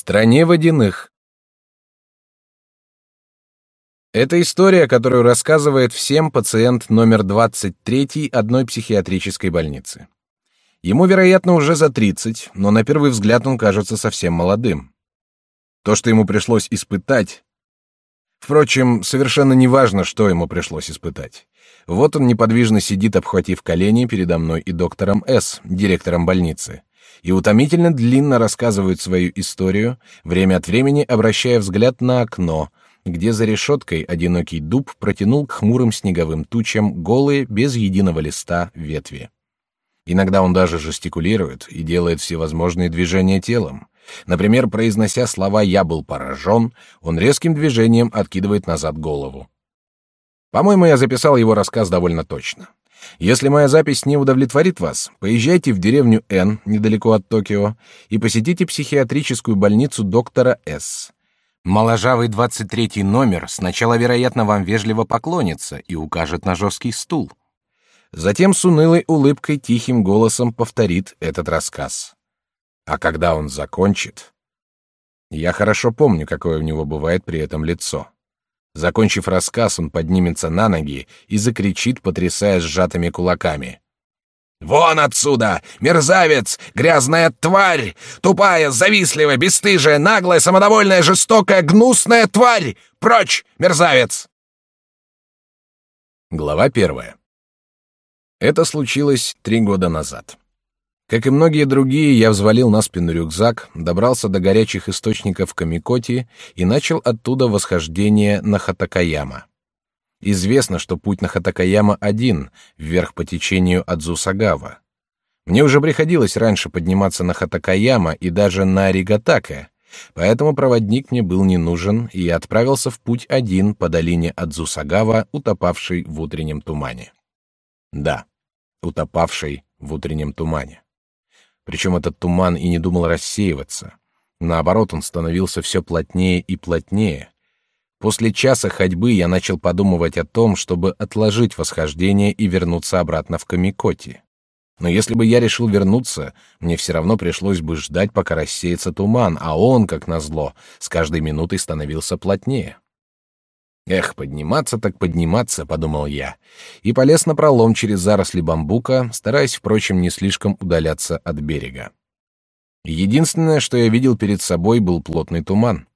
стране водяных. Это история, которую рассказывает всем пациент номер 23 одной психиатрической больницы. Ему, вероятно, уже за 30, но на первый взгляд он кажется совсем молодым. То, что ему пришлось испытать... Впрочем, совершенно неважно, что ему пришлось испытать. Вот он неподвижно сидит, обхватив колени передо мной и доктором С, директором больницы и утомительно длинно рассказывают свою историю, время от времени обращая взгляд на окно, где за решеткой одинокий дуб протянул к хмурым снеговым тучам голые, без единого листа, ветви. Иногда он даже жестикулирует и делает всевозможные движения телом. Например, произнося слова «я был поражен», он резким движением откидывает назад голову. По-моему, я записал его рассказ довольно точно. Если моя запись не удовлетворит вас, поезжайте в деревню Н, недалеко от Токио, и посетите психиатрическую больницу доктора С. Моложавый 23 номер сначала, вероятно, вам вежливо поклонится и укажет на жесткий стул. Затем с унылой улыбкой тихим голосом повторит этот рассказ. А когда он закончит... Я хорошо помню, какое у него бывает при этом лицо. Закончив рассказ, он поднимется на ноги и закричит, потрясая сжатыми кулаками. «Вон отсюда! Мерзавец! Грязная тварь! Тупая, завистливая, бесстыжая, наглая, самодовольная, жестокая, гнусная тварь! Прочь, мерзавец!» Глава первая. Это случилось три года назад. Как и многие другие, я взвалил на спину рюкзак, добрался до горячих источников Камикоти и начал оттуда восхождение на Хатакаяма. Известно, что путь на Хатакаяма один, вверх по течению Адзусагава. Мне уже приходилось раньше подниматься на Хатакаяма и даже на Аригатаке, поэтому проводник мне был не нужен, и я отправился в путь один по долине Адзусагава, утопавшей в утреннем тумане. Да, утопавшей в утреннем тумане. Причем этот туман и не думал рассеиваться. Наоборот, он становился все плотнее и плотнее. После часа ходьбы я начал подумывать о том, чтобы отложить восхождение и вернуться обратно в Камикоти. Но если бы я решил вернуться, мне все равно пришлось бы ждать, пока рассеется туман, а он, как назло, с каждой минутой становился плотнее. Эх, подниматься так подниматься, подумал я, и полез на пролом через заросли бамбука, стараясь, впрочем, не слишком удаляться от берега. Единственное, что я видел перед собой, был плотный туман.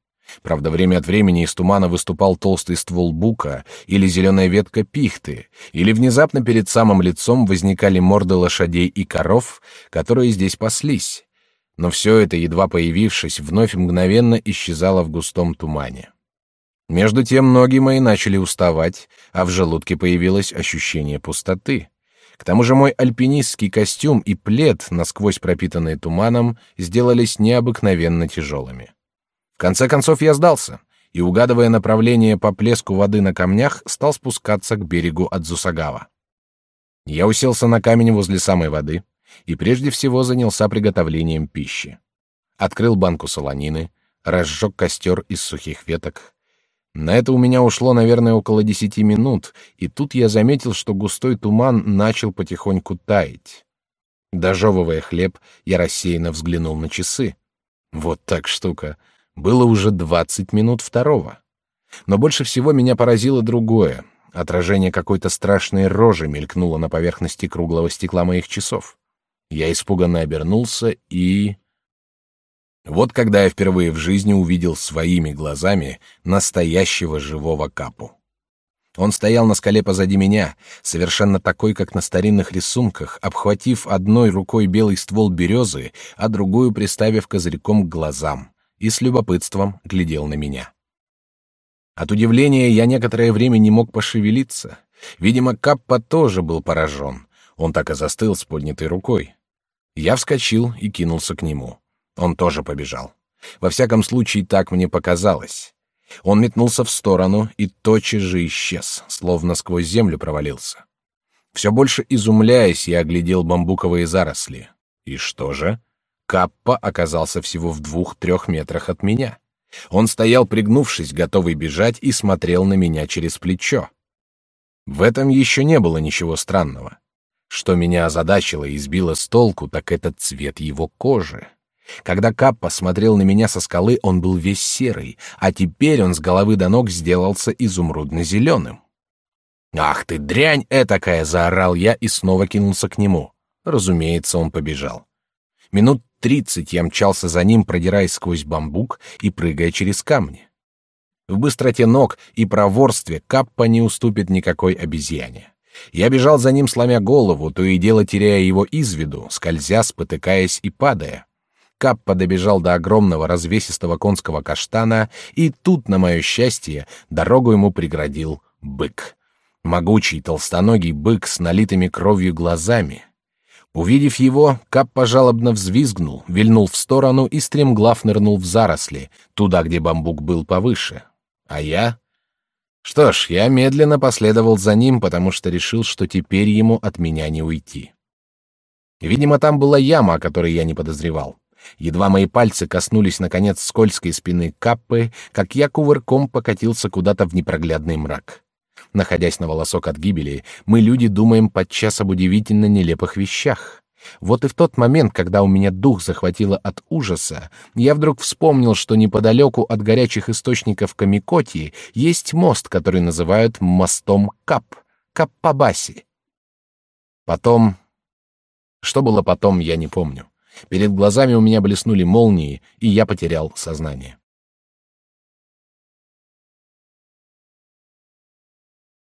Правда, время от времени из тумана выступал толстый ствол бука или зеленая ветка пихты, или внезапно перед самым лицом возникали морды лошадей и коров, которые здесь паслись. Но все это, едва появившись, вновь мгновенно исчезало в густом тумане. Между тем ноги мои начали уставать, а в желудке появилось ощущение пустоты. К тому же мой альпинистский костюм и плед, насквозь пропитанные туманом, сделались необыкновенно тяжелыми. В конце концов я сдался и, угадывая направление по плеску воды на камнях, стал спускаться к берегу Адзусагава. Я уселся на камень возле самой воды и прежде всего занялся приготовлением пищи. Открыл банку солонины, разжег костер из сухих веток, на это у меня ушло, наверное, около десяти минут, и тут я заметил, что густой туман начал потихоньку таять. Дожевывая хлеб, я рассеянно взглянул на часы. Вот так штука. Было уже двадцать минут второго. Но больше всего меня поразило другое. Отражение какой-то страшной рожи мелькнуло на поверхности круглого стекла моих часов. Я испуганно обернулся и... Вот когда я впервые в жизни увидел своими глазами настоящего живого капу. Он стоял на скале позади меня, совершенно такой, как на старинных рисунках, обхватив одной рукой белый ствол березы, а другую приставив козырьком к глазам, и с любопытством глядел на меня. От удивления я некоторое время не мог пошевелиться. Видимо, Каппа тоже был поражен. Он так и застыл с поднятой рукой. Я вскочил и кинулся к нему. Он тоже побежал. Во всяком случае, так мне показалось. Он метнулся в сторону и тотчас же исчез, словно сквозь землю провалился. Все больше изумляясь, я оглядел бамбуковые заросли. И что же? Каппа оказался всего в двух-трех метрах от меня. Он стоял, пригнувшись, готовый бежать, и смотрел на меня через плечо. В этом еще не было ничего странного. Что меня озадачило и сбило с толку, так это цвет его кожи. Когда Каппа смотрел на меня со скалы, он был весь серый, а теперь он с головы до ног сделался изумрудно-зеленым. «Ах ты, дрянь этакая!» — заорал я и снова кинулся к нему. Разумеется, он побежал. Минут тридцать я мчался за ним, продираясь сквозь бамбук и прыгая через камни. В быстроте ног и проворстве Каппа не уступит никакой обезьяне. Я бежал за ним, сломя голову, то и дело теряя его из виду, скользя, спотыкаясь и падая. Каппа добежал до огромного развесистого конского каштана, и тут, на мое счастье, дорогу ему преградил бык. Могучий толстоногий бык с налитыми кровью глазами. Увидев его, Каппа жалобно взвизгнул, вильнул в сторону и стремглав нырнул в заросли, туда, где бамбук был повыше. А я? Что ж, я медленно последовал за ним, потому что решил, что теперь ему от меня не уйти. Видимо, там была яма, о которой я не подозревал. Едва мои пальцы коснулись, наконец, скользкой спины Каппы, как я кувырком покатился куда-то в непроглядный мрак. Находясь на волосок от гибели, мы, люди, думаем подчас об удивительно нелепых вещах. Вот и в тот момент, когда у меня дух захватило от ужаса, я вдруг вспомнил, что неподалеку от горячих источников Камикоти есть мост, который называют мостом Кап, Каппабаси. Потом... Что было потом, я не помню. Перед глазами у меня блеснули молнии, и я потерял сознание.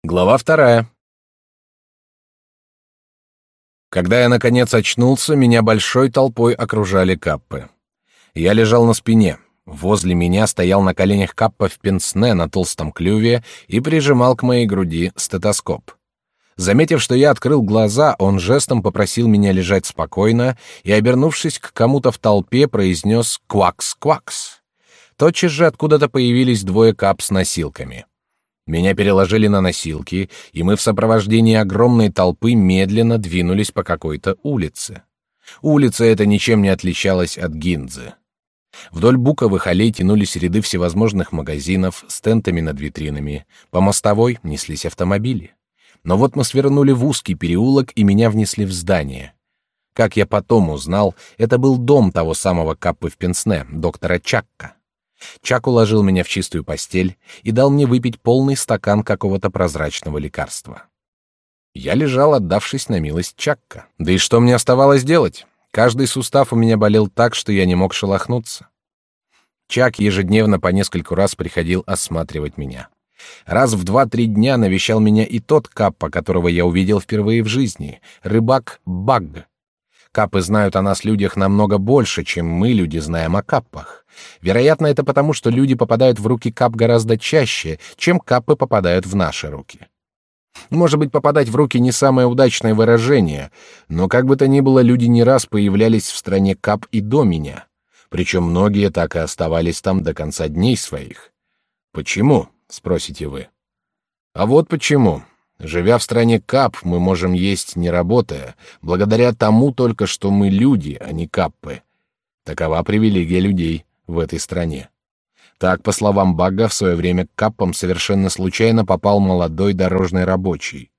Глава вторая. Когда я наконец очнулся, меня большой толпой окружали каппы. Я лежал на спине. Возле меня стоял на коленях каппа в пенсне на толстом клюве и прижимал к моей груди стетоскоп. Заметив, что я открыл глаза, он жестом попросил меня лежать спокойно и, обернувшись к кому-то в толпе, произнес «квакс-квакс». Тотчас же откуда-то появились двое кап с носилками. Меня переложили на носилки, и мы в сопровождении огромной толпы медленно двинулись по какой-то улице. Улица эта ничем не отличалась от Гинзы. Вдоль буковых аллей тянулись ряды всевозможных магазинов с тентами над витринами. По мостовой неслись автомобили. Но вот мы свернули в узкий переулок, и меня внесли в здание. Как я потом узнал, это был дом того самого Каппы в Пенсне, доктора Чакка. Чак уложил меня в чистую постель и дал мне выпить полный стакан какого-то прозрачного лекарства. Я лежал, отдавшись на милость Чакка. Да и что мне оставалось делать? Каждый сустав у меня болел так, что я не мог шелохнуться. Чак ежедневно по нескольку раз приходил осматривать меня. Раз в два-три дня навещал меня и тот каппа, которого я увидел впервые в жизни, рыбак Баг. Капы знают о нас людях намного больше, чем мы, люди, знаем о каппах. Вероятно, это потому, что люди попадают в руки кап гораздо чаще, чем капы попадают в наши руки. Может быть, попадать в руки не самое удачное выражение, но как бы то ни было, люди не раз появлялись в стране кап и до меня. Причем многие так и оставались там до конца дней своих. Почему? Спросите вы. А вот почему. Живя в стране кап, мы можем есть не работая, благодаря тому только, что мы люди, а не каппы. Такова привилегия людей в этой стране. Так, по словам Багга, в свое время к каппам совершенно случайно попал молодой дорожный рабочий.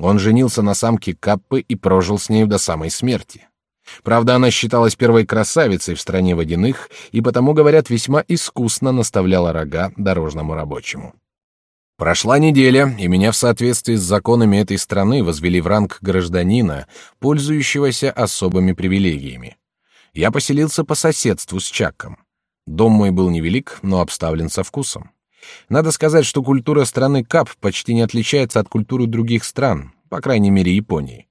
Он женился на самке Каппы и прожил с ней до самой смерти. Правда, она считалась первой красавицей в стране водяных и потому, говорят, весьма искусно наставляла рога дорожному рабочему. Прошла неделя, и меня в соответствии с законами этой страны возвели в ранг гражданина, пользующегося особыми привилегиями. Я поселился по соседству с Чаком. Дом мой был невелик, но обставлен со вкусом. Надо сказать, что культура страны Кап почти не отличается от культуры других стран, по крайней мере Японии.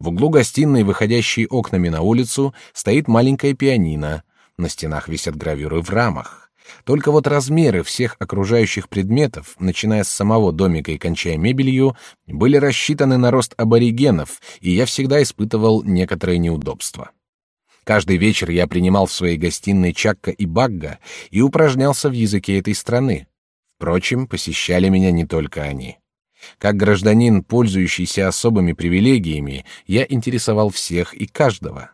В углу гостиной, выходящей окнами на улицу, стоит маленькая пианино. На стенах висят гравюры в рамах. Только вот размеры всех окружающих предметов, начиная с самого домика и кончая мебелью, были рассчитаны на рост аборигенов, и я всегда испытывал некоторые неудобства. Каждый вечер я принимал в своей гостиной Чакка и Багга и упражнялся в языке этой страны. Впрочем, посещали меня не только они. Как гражданин, пользующийся особыми привилегиями, я интересовал всех и каждого.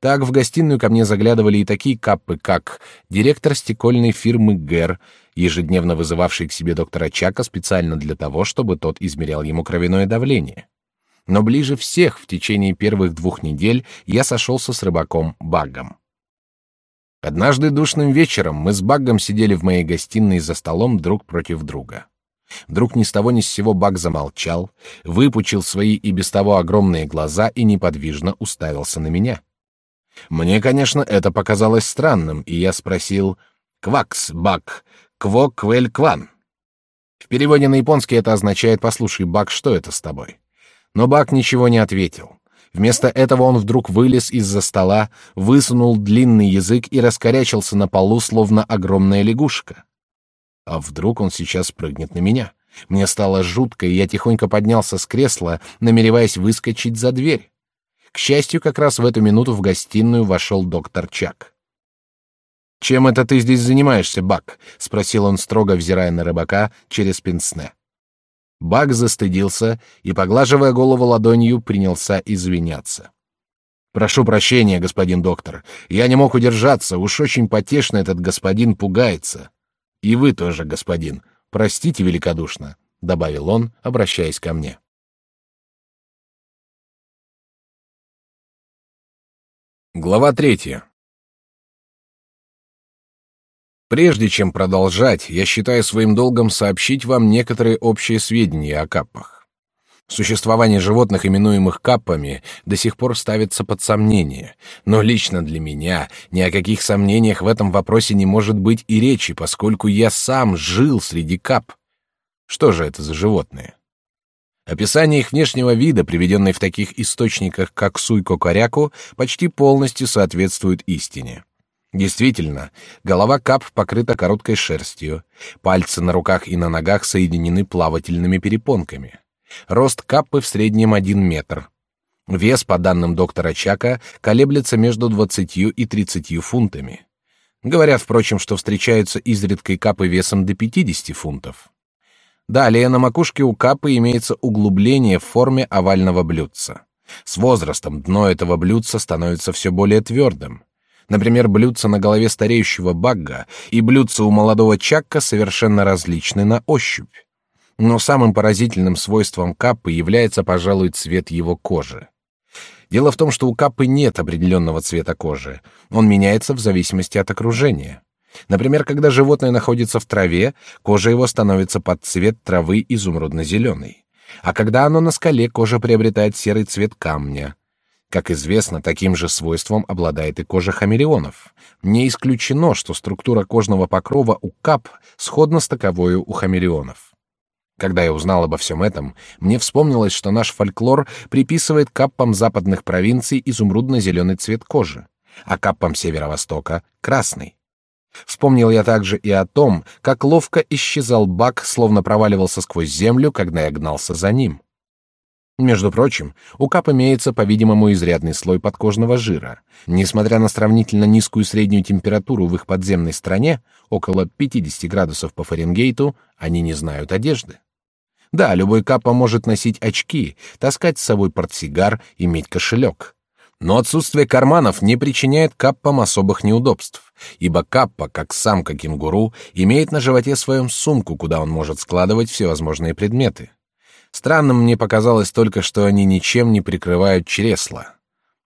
Так в гостиную ко мне заглядывали и такие каппы, как директор стекольной фирмы ГЭР, ежедневно вызывавший к себе доктора Чака специально для того, чтобы тот измерял ему кровяное давление. Но ближе всех в течение первых двух недель я сошелся с рыбаком Багом. Однажды душным вечером мы с Баггом сидели в моей гостиной за столом друг против друга. Вдруг ни с того ни с сего Баг замолчал, выпучил свои и без того огромные глаза и неподвижно уставился на меня. Мне, конечно, это показалось странным, и я спросил «Квакс, Баг, кво квель кван?» В переводе на японский это означает «Послушай, Баг, что это с тобой?» Но Баг ничего не ответил. Вместо этого он вдруг вылез из-за стола, высунул длинный язык и раскорячился на полу, словно огромная лягушка. А вдруг он сейчас прыгнет на меня? Мне стало жутко, и я тихонько поднялся с кресла, намереваясь выскочить за дверь. К счастью, как раз в эту минуту в гостиную вошел доктор Чак. «Чем это ты здесь занимаешься, Бак?» — спросил он, строго взирая на рыбака через пенсне. Бак застыдился и, поглаживая голову ладонью, принялся извиняться. «Прошу прощения, господин доктор. Я не мог удержаться, уж очень потешно этот господин пугается. И вы тоже, господин. Простите великодушно», — добавил он, обращаясь ко мне. Глава третья. Прежде чем продолжать, я считаю своим долгом сообщить вам некоторые общие сведения о каппах. Существование животных, именуемых каппами, до сих пор ставится под сомнение, но лично для меня ни о каких сомнениях в этом вопросе не может быть и речи, поскольку я сам жил среди кап. Что же это за животные? Описание их внешнего вида, приведенное в таких источниках, как Суйко-Коряку, почти полностью соответствует истине. Действительно, голова кап покрыта короткой шерстью, пальцы на руках и на ногах соединены плавательными перепонками. Рост каппы в среднем один метр. Вес, по данным доктора Чака, колеблется между 20 и 30 фунтами. Говорят, впрочем, что встречаются изредка и капы весом до 50 фунтов. Далее на макушке у капы имеется углубление в форме овального блюдца. С возрастом дно этого блюдца становится все более твердым. Например, блюдца на голове стареющего багга и блюдца у молодого чакка совершенно различны на ощупь. Но самым поразительным свойством каппы является, пожалуй, цвет его кожи. Дело в том, что у каппы нет определенного цвета кожи. Он меняется в зависимости от окружения. Например, когда животное находится в траве, кожа его становится под цвет травы изумрудно-зеленой. А когда оно на скале, кожа приобретает серый цвет камня. Как известно, таким же свойством обладает и кожа хамелеонов. Не исключено, что структура кожного покрова у кап сходна с таковой у хамелеонов. Когда я узнал обо всем этом, мне вспомнилось, что наш фольклор приписывает каппам западных провинций изумрудно-зеленый цвет кожи, а каппам северо-востока — красный. Вспомнил я также и о том, как ловко исчезал Бак, словно проваливался сквозь землю, когда я гнался за ним. Между прочим, у кап имеется, по-видимому, изрядный слой подкожного жира. Несмотря на сравнительно низкую среднюю температуру в их подземной стране, около 50 градусов по Фаренгейту, они не знают одежды. Да, любой капа может носить очки, таскать с собой портсигар, иметь кошелек. Но отсутствие карманов не причиняет каппам особых неудобств, ибо каппа, как самка кенгуру, имеет на животе своем сумку, куда он может складывать всевозможные предметы. Странным мне показалось только, что они ничем не прикрывают чресла.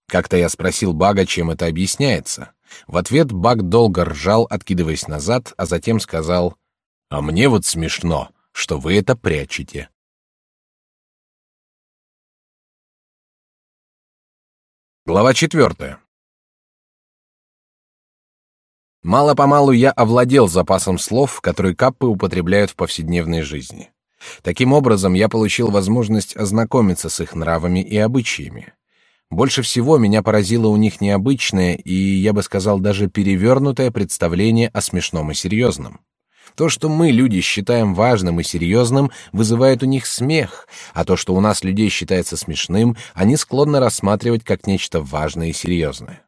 Как-то я спросил Бага, чем это объясняется. В ответ Баг долго ржал, откидываясь назад, а затем сказал, «А мне вот смешно, что вы это прячете». Глава четвертая. Мало-помалу я овладел запасом слов, которые каппы употребляют в повседневной жизни. Таким образом, я получил возможность ознакомиться с их нравами и обычаями. Больше всего меня поразило у них необычное и, я бы сказал, даже перевернутое представление о смешном и серьезном. То, что мы, люди, считаем важным и серьезным, вызывает у них смех, а то, что у нас людей считается смешным, они склонны рассматривать как нечто важное и серьезное.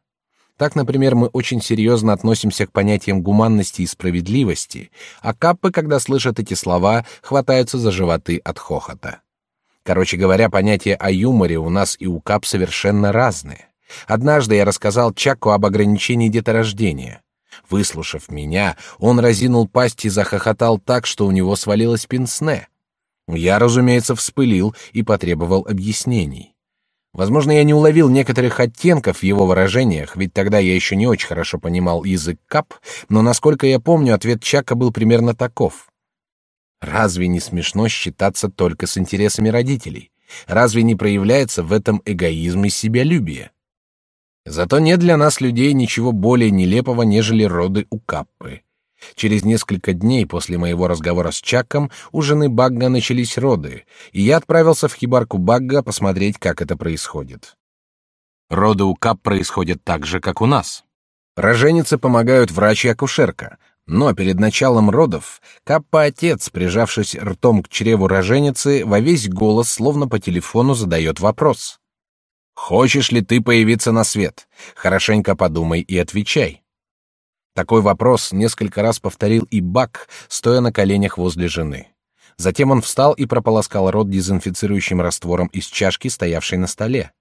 Так, например, мы очень серьезно относимся к понятиям гуманности и справедливости, а каппы, когда слышат эти слова, хватаются за животы от хохота. Короче говоря, понятия о юморе у нас и у кап совершенно разные. Однажды я рассказал Чаку об ограничении деторождения. Выслушав меня, он разинул пасть и захохотал так, что у него свалилось пенсне. Я, разумеется, вспылил и потребовал объяснений. Возможно, я не уловил некоторых оттенков в его выражениях, ведь тогда я еще не очень хорошо понимал язык кап, но, насколько я помню, ответ Чака был примерно таков. Разве не смешно считаться только с интересами родителей? Разве не проявляется в этом эгоизм и себялюбие? Зато нет для нас людей ничего более нелепого, нежели роды у Каппы. Через несколько дней после моего разговора с Чаком у жены Багга начались роды, и я отправился в хибарку Багга посмотреть, как это происходит. Роды у Кап происходят так же, как у нас. Роженице помогают врач и акушерка, но перед началом родов Каппа-отец, прижавшись ртом к чреву роженицы, во весь голос, словно по телефону, задает вопрос. «Хочешь ли ты появиться на свет? Хорошенько подумай и отвечай». Такой вопрос несколько раз повторил и Бак, стоя на коленях возле жены. Затем он встал и прополоскал рот дезинфицирующим раствором из чашки, стоявшей на столе.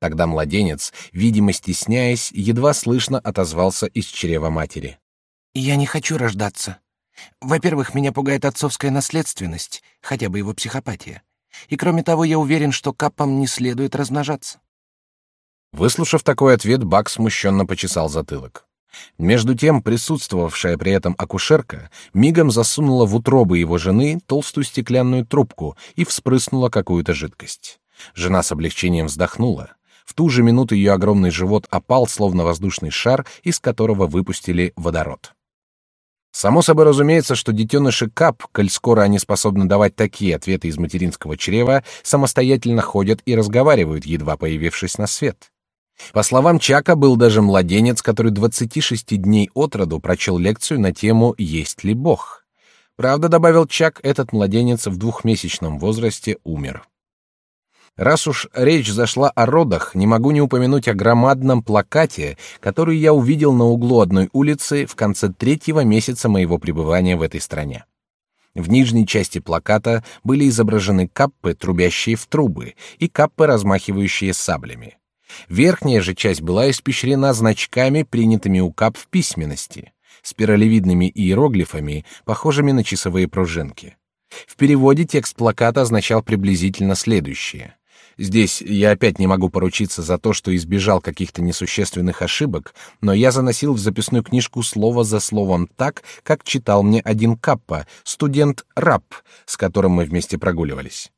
Тогда младенец, видимо стесняясь, едва слышно отозвался из чрева матери. «Я не хочу рождаться. Во-первых, меня пугает отцовская наследственность, хотя бы его психопатия. И кроме того, я уверен, что капам не следует размножаться». Выслушав такой ответ, Бак смущенно почесал затылок. Между тем, присутствовавшая при этом акушерка мигом засунула в утробы его жены толстую стеклянную трубку и вспрыснула какую-то жидкость. Жена с облегчением вздохнула. В ту же минуту ее огромный живот опал, словно воздушный шар, из которого выпустили водород. Само собой разумеется, что детеныши Кап, коль скоро они способны давать такие ответы из материнского чрева, самостоятельно ходят и разговаривают, едва появившись на свет. По словам Чака, был даже младенец, который 26 дней от роду прочел лекцию на тему «Есть ли Бог?». Правда, добавил Чак, этот младенец в двухмесячном возрасте умер. Раз уж речь зашла о родах, не могу не упомянуть о громадном плакате, который я увидел на углу одной улицы в конце третьего месяца моего пребывания в этой стране. В нижней части плаката были изображены каппы, трубящие в трубы, и каппы, размахивающие саблями. Верхняя же часть была испещрена значками, принятыми у кап в письменности, спиралевидными иероглифами, похожими на часовые пружинки. В переводе текст плаката означал приблизительно следующее. Здесь я опять не могу поручиться за то, что избежал каких-то несущественных ошибок, но я заносил в записную книжку слово за словом так, как читал мне один Каппа, студент Раб, с которым мы вместе прогуливались.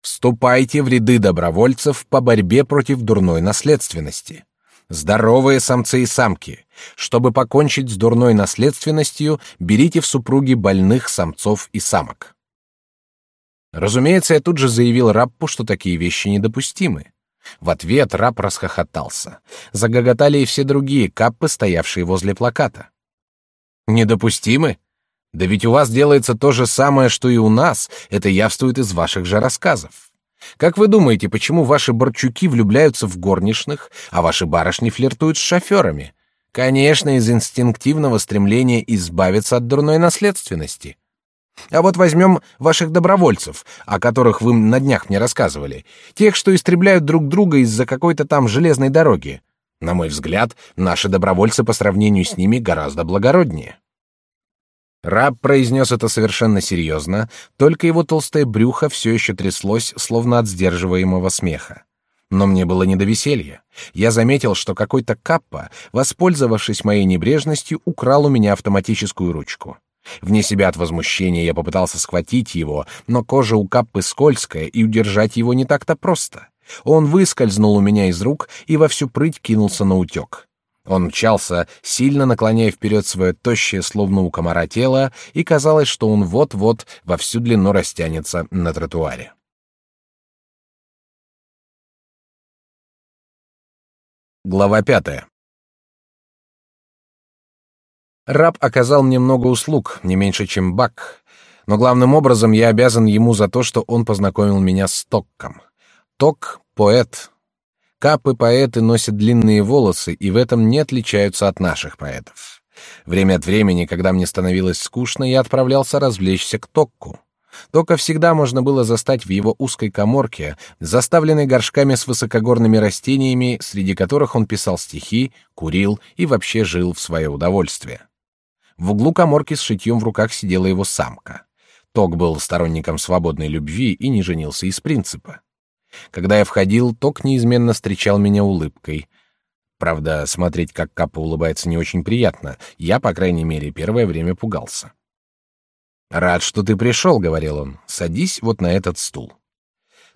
Вступайте в ряды добровольцев по борьбе против дурной наследственности. Здоровые самцы и самки. Чтобы покончить с дурной наследственностью, берите в супруги больных самцов и самок. Разумеется, я тут же заявил Раппу, что такие вещи недопустимы. В ответ Рап расхохотался. Загоготали и все другие каппы, стоявшие возле плаката. Недопустимы? Да ведь у вас делается то же самое, что и у нас, это явствует из ваших же рассказов. Как вы думаете, почему ваши борчуки влюбляются в горничных, а ваши барышни флиртуют с шоферами? Конечно, из инстинктивного стремления избавиться от дурной наследственности. А вот возьмем ваших добровольцев, о которых вы на днях мне рассказывали, тех, что истребляют друг друга из-за какой-то там железной дороги. На мой взгляд, наши добровольцы по сравнению с ними гораздо благороднее. Раб произнес это совершенно серьезно, только его толстое брюхо все еще тряслось, словно от сдерживаемого смеха. Но мне было не до веселья. Я заметил, что какой-то каппа, воспользовавшись моей небрежностью, украл у меня автоматическую ручку. Вне себя от возмущения я попытался схватить его, но кожа у каппы скользкая, и удержать его не так-то просто. Он выскользнул у меня из рук и во всю прыть кинулся на утек. Он мчался, сильно наклоняя вперед свое тощее, словно у комара тело, и казалось, что он вот-вот во всю длину растянется на тротуаре. Глава пятая. Раб оказал мне много услуг, не меньше, чем Бак, но главным образом я обязан ему за то, что он познакомил меня с Токком. Ток — поэт, Капы-поэты носят длинные волосы и в этом не отличаются от наших поэтов. Время от времени, когда мне становилось скучно, я отправлялся развлечься к Токку. Тока всегда можно было застать в его узкой каморке, заставленной горшками с высокогорными растениями, среди которых он писал стихи, курил и вообще жил в свое удовольствие. В углу каморки с шитьем в руках сидела его самка. Ток был сторонником свободной любви и не женился из принципа. Когда я входил, Ток неизменно встречал меня улыбкой. Правда, смотреть, как Капа улыбается, не очень приятно. Я, по крайней мере, первое время пугался. «Рад, что ты пришел», — говорил он. «Садись вот на этот стул».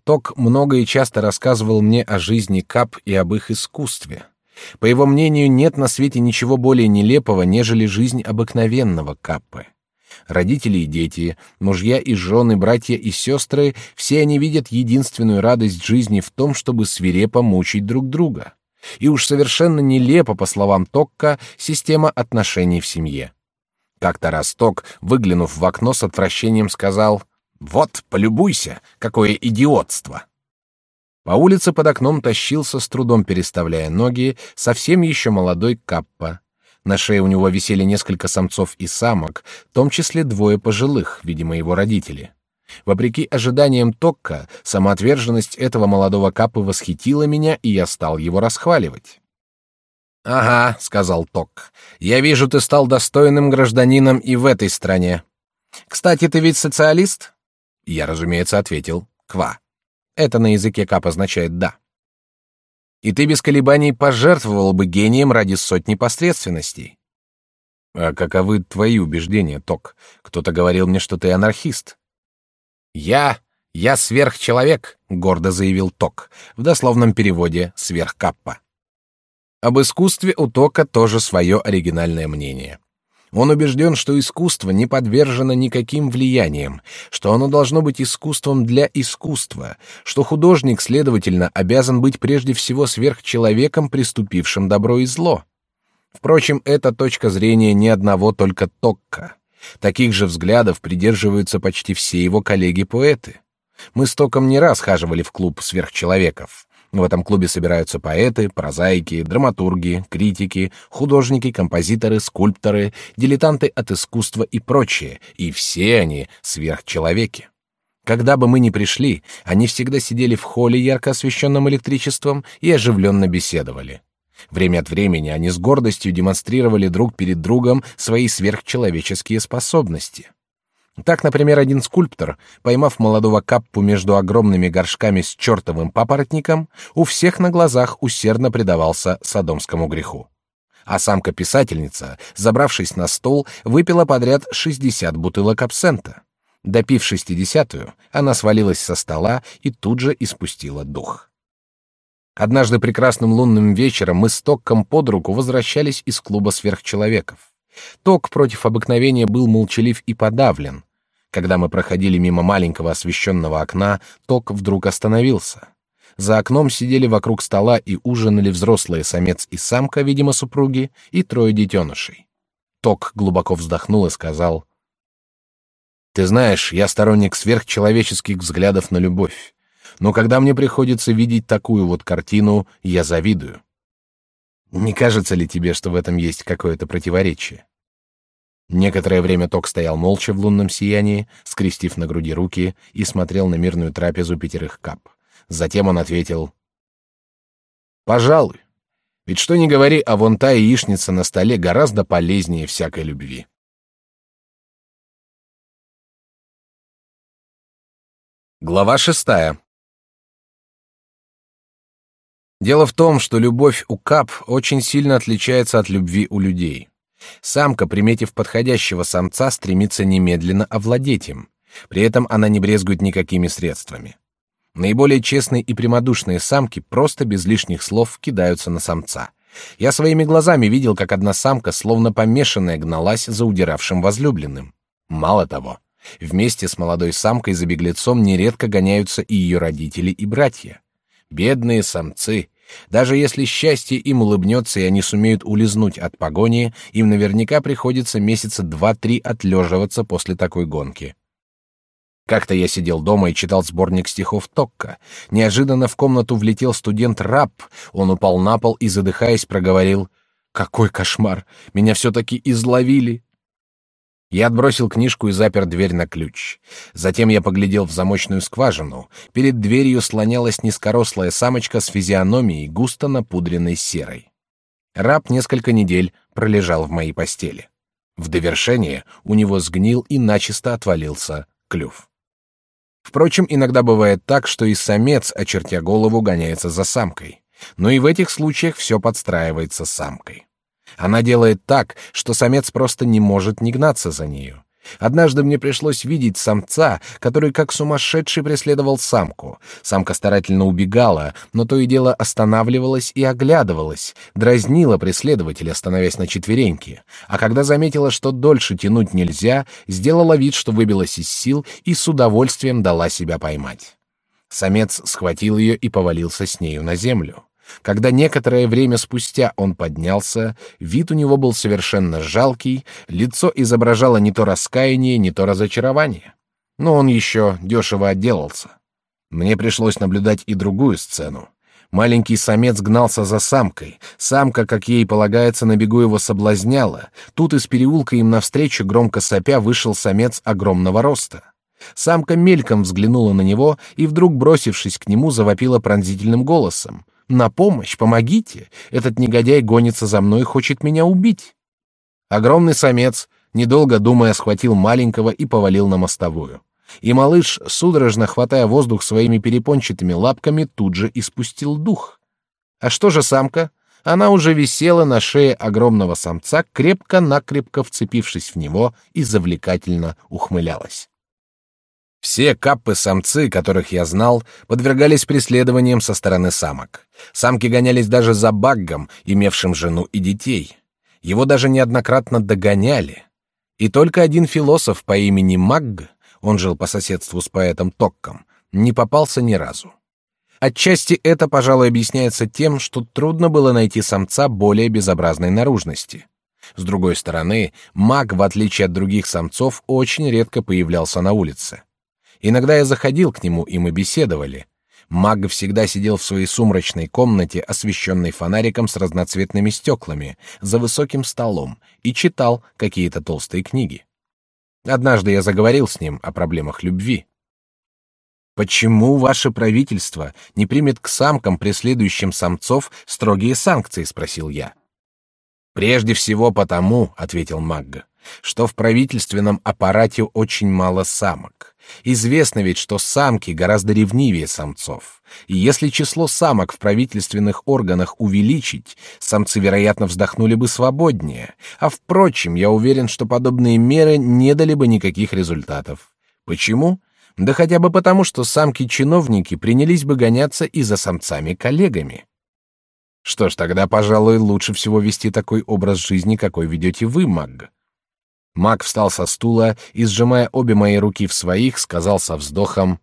Ток много и часто рассказывал мне о жизни Кап и об их искусстве. По его мнению, нет на свете ничего более нелепого, нежели жизнь обыкновенного Каппы. Родители и дети, мужья и жены, братья и сестры — все они видят единственную радость жизни в том, чтобы свирепо мучить друг друга. И уж совершенно нелепо, по словам Токка, система отношений в семье. Как-то раз Ток, выглянув в окно с отвращением, сказал «Вот, полюбуйся, какое идиотство!» По улице под окном тащился, с трудом переставляя ноги, совсем еще молодой Каппа. На шее у него висели несколько самцов и самок, в том числе двое пожилых, видимо, его родители. Вопреки ожиданиям Токка, самоотверженность этого молодого Каппы восхитила меня, и я стал его расхваливать. «Ага», — сказал Ток, — «я вижу, ты стал достойным гражданином и в этой стране. Кстати, ты ведь социалист?» Я, разумеется, ответил «ква». Это на языке Кап означает «да». И ты без колебаний пожертвовал бы гением ради сотни посредственностей. А каковы твои убеждения, Ток? Кто-то говорил мне, что ты анархист. Я, я сверхчеловек, гордо заявил Ток, в дословном переводе сверхкаппа. Об искусстве у Тока тоже свое оригинальное мнение. Он убежден, что искусство не подвержено никаким влияниям, что оно должно быть искусством для искусства, что художник, следовательно, обязан быть прежде всего сверхчеловеком, приступившим добро и зло. Впрочем, это точка зрения не одного только Токка. Таких же взглядов придерживаются почти все его коллеги-поэты. Мы с Током не раз хаживали в клуб сверхчеловеков. В этом клубе собираются поэты, прозаики, драматурги, критики, художники, композиторы, скульпторы, дилетанты от искусства и прочие, и все они сверхчеловеки. Когда бы мы ни пришли, они всегда сидели в холле, ярко освещенном электричеством, и оживленно беседовали. Время от времени они с гордостью демонстрировали друг перед другом свои сверхчеловеческие способности. Так, например, один скульптор, поймав молодого каппу между огромными горшками с чертовым папоротником, у всех на глазах усердно предавался садомскому греху. А самка-писательница, забравшись на стол, выпила подряд 60 бутылок абсента. Допив шестидесятую, она свалилась со стола и тут же испустила дух. Однажды прекрасным лунным вечером мы с Токком под руку возвращались из клуба сверхчеловеков. Ток против обыкновения был молчалив и подавлен. Когда мы проходили мимо маленького освещенного окна, Ток вдруг остановился. За окном сидели вокруг стола и ужинали взрослые самец и самка, видимо, супруги, и трое детенышей. Ток глубоко вздохнул и сказал: "Ты знаешь, я сторонник сверхчеловеческих взглядов на любовь, но когда мне приходится видеть такую вот картину, я завидую. Не кажется ли тебе, что в этом есть какое-то противоречие? Некоторое время Ток стоял молча в лунном сиянии, скрестив на груди руки, и смотрел на мирную трапезу пятерых кап. Затем он ответил: "Пожалуй. Ведь что ни говори, а вон та яичница на столе гораздо полезнее всякой любви". Глава шестая. Дело в том, что любовь у кап очень сильно отличается от любви у людей. Самка, приметив подходящего самца, стремится немедленно овладеть им. При этом она не брезгует никакими средствами. Наиболее честные и прямодушные самки просто без лишних слов кидаются на самца. Я своими глазами видел, как одна самка, словно помешанная, гналась за удиравшим возлюбленным. Мало того, вместе с молодой самкой за беглецом нередко гоняются и ее родители и братья. Бедные самцы, даже если счастье им улыбнется и они сумеют улизнуть от погони, им наверняка приходится месяца два-три отлеживаться после такой гонки. Как-то я сидел дома и читал сборник стихов Токка. Неожиданно в комнату влетел студент Раб. Он упал на пол и, задыхаясь, проговорил «Какой кошмар! Меня все-таки изловили!» Я отбросил книжку и запер дверь на ключ. Затем я поглядел в замочную скважину. Перед дверью слонялась низкорослая самочка с физиономией, густо напудренной серой. Раб несколько недель пролежал в моей постели. В довершение у него сгнил и начисто отвалился клюв. Впрочем, иногда бывает так, что и самец, очертя голову, гоняется за самкой. Но и в этих случаях все подстраивается самкой. Она делает так, что самец просто не может не гнаться за нею. Однажды мне пришлось видеть самца, который как сумасшедший преследовал самку. Самка старательно убегала, но то и дело останавливалась и оглядывалась, дразнила преследователя, становясь на четвереньки. А когда заметила, что дольше тянуть нельзя, сделала вид, что выбилась из сил и с удовольствием дала себя поймать. Самец схватил ее и повалился с нею на землю. Когда некоторое время спустя он поднялся, вид у него был совершенно жалкий, лицо изображало не то раскаяние, не то разочарование. Но он еще дешево отделался. Мне пришлось наблюдать и другую сцену. Маленький самец гнался за самкой. Самка, как ей полагается, на бегу его соблазняла. Тут из переулка им навстречу, громко сопя, вышел самец огромного роста. Самка мельком взглянула на него и вдруг, бросившись к нему, завопила пронзительным голосом. На помощь, помогите! Этот негодяй гонится за мной и хочет меня убить. Огромный самец, недолго думая, схватил маленького и повалил на мостовую. И малыш, судорожно хватая воздух своими перепончатыми лапками, тут же испустил дух. А что же самка? Она уже висела на шее огромного самца, крепко-накрепко вцепившись в него и завлекательно ухмылялась. Все каппы-самцы, которых я знал, подвергались преследованиям со стороны самок. Самки гонялись даже за баггом, имевшим жену и детей. Его даже неоднократно догоняли. И только один философ по имени Магг, он жил по соседству с поэтом Токком, не попался ни разу. Отчасти это, пожалуй, объясняется тем, что трудно было найти самца более безобразной наружности. С другой стороны, маг, в отличие от других самцов, очень редко появлялся на улице. Иногда я заходил к нему, и мы беседовали. Маг всегда сидел в своей сумрачной комнате, освещенной фонариком с разноцветными стеклами, за высоким столом, и читал какие-то толстые книги. Однажды я заговорил с ним о проблемах любви. Почему ваше правительство не примет к самкам, преследующим самцов, строгие санкции? – спросил я. Прежде всего потому, ответил Магга, что в правительственном аппарате очень мало самок. Известно ведь, что самки гораздо ревнивее самцов. И если число самок в правительственных органах увеличить, самцы, вероятно, вздохнули бы свободнее. А впрочем, я уверен, что подобные меры не дали бы никаких результатов. Почему? Да хотя бы потому, что самки-чиновники принялись бы гоняться и за самцами-коллегами. Что ж, тогда, пожалуй, лучше всего вести такой образ жизни, какой ведете вы, Магга. Мак встал со стула и, сжимая обе мои руки в своих, сказал со вздохом: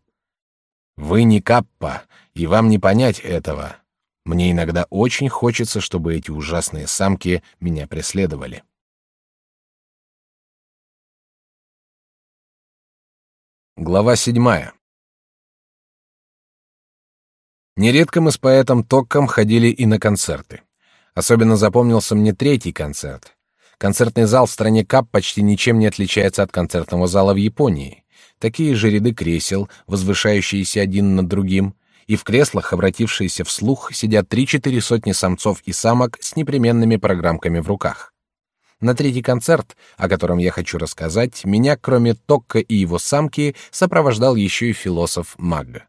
"Вы не каппа, и вам не понять этого. Мне иногда очень хочется, чтобы эти ужасные самки меня преследовали". Глава седьмая. Нередко мы с поэтом Токком ходили и на концерты. Особенно запомнился мне третий концерт. Концертный зал в стране Кап почти ничем не отличается от концертного зала в Японии. Такие же ряды кресел, возвышающиеся один над другим, и в креслах, обратившиеся вслух, сидят три-четыре сотни самцов и самок с непременными программками в руках. На третий концерт, о котором я хочу рассказать, меня, кроме Токка и его самки, сопровождал еще и философ Магга.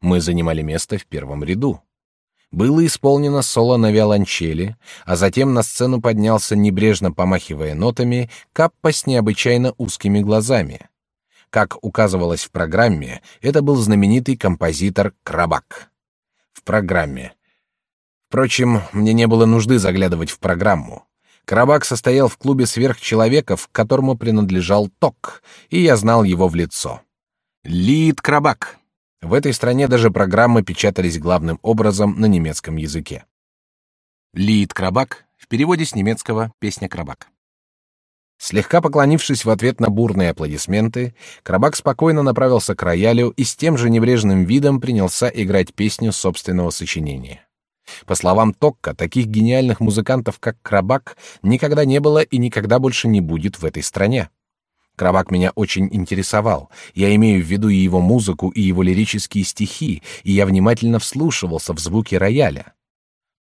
Мы занимали место в первом ряду. Было исполнено соло на виолончели, а затем на сцену поднялся, небрежно помахивая нотами, Каппа с необычайно узкими глазами. Как указывалось в программе, это был знаменитый композитор Крабак. В программе. Впрочем, мне не было нужды заглядывать в программу. Крабак состоял в клубе сверхчеловеков, к которому принадлежал Ток, и я знал его в лицо. Лид Крабак. В этой стране даже программы печатались главным образом на немецком языке. Лид Крабак в переводе с немецкого песня Крабак. Слегка поклонившись в ответ на бурные аплодисменты, Крабак спокойно направился к роялю и с тем же небрежным видом принялся играть песню собственного сочинения. По словам Токка, таких гениальных музыкантов, как Крабак, никогда не было и никогда больше не будет в этой стране. Кровак меня очень интересовал. Я имею в виду и его музыку, и его лирические стихи, и я внимательно вслушивался в звуки рояля.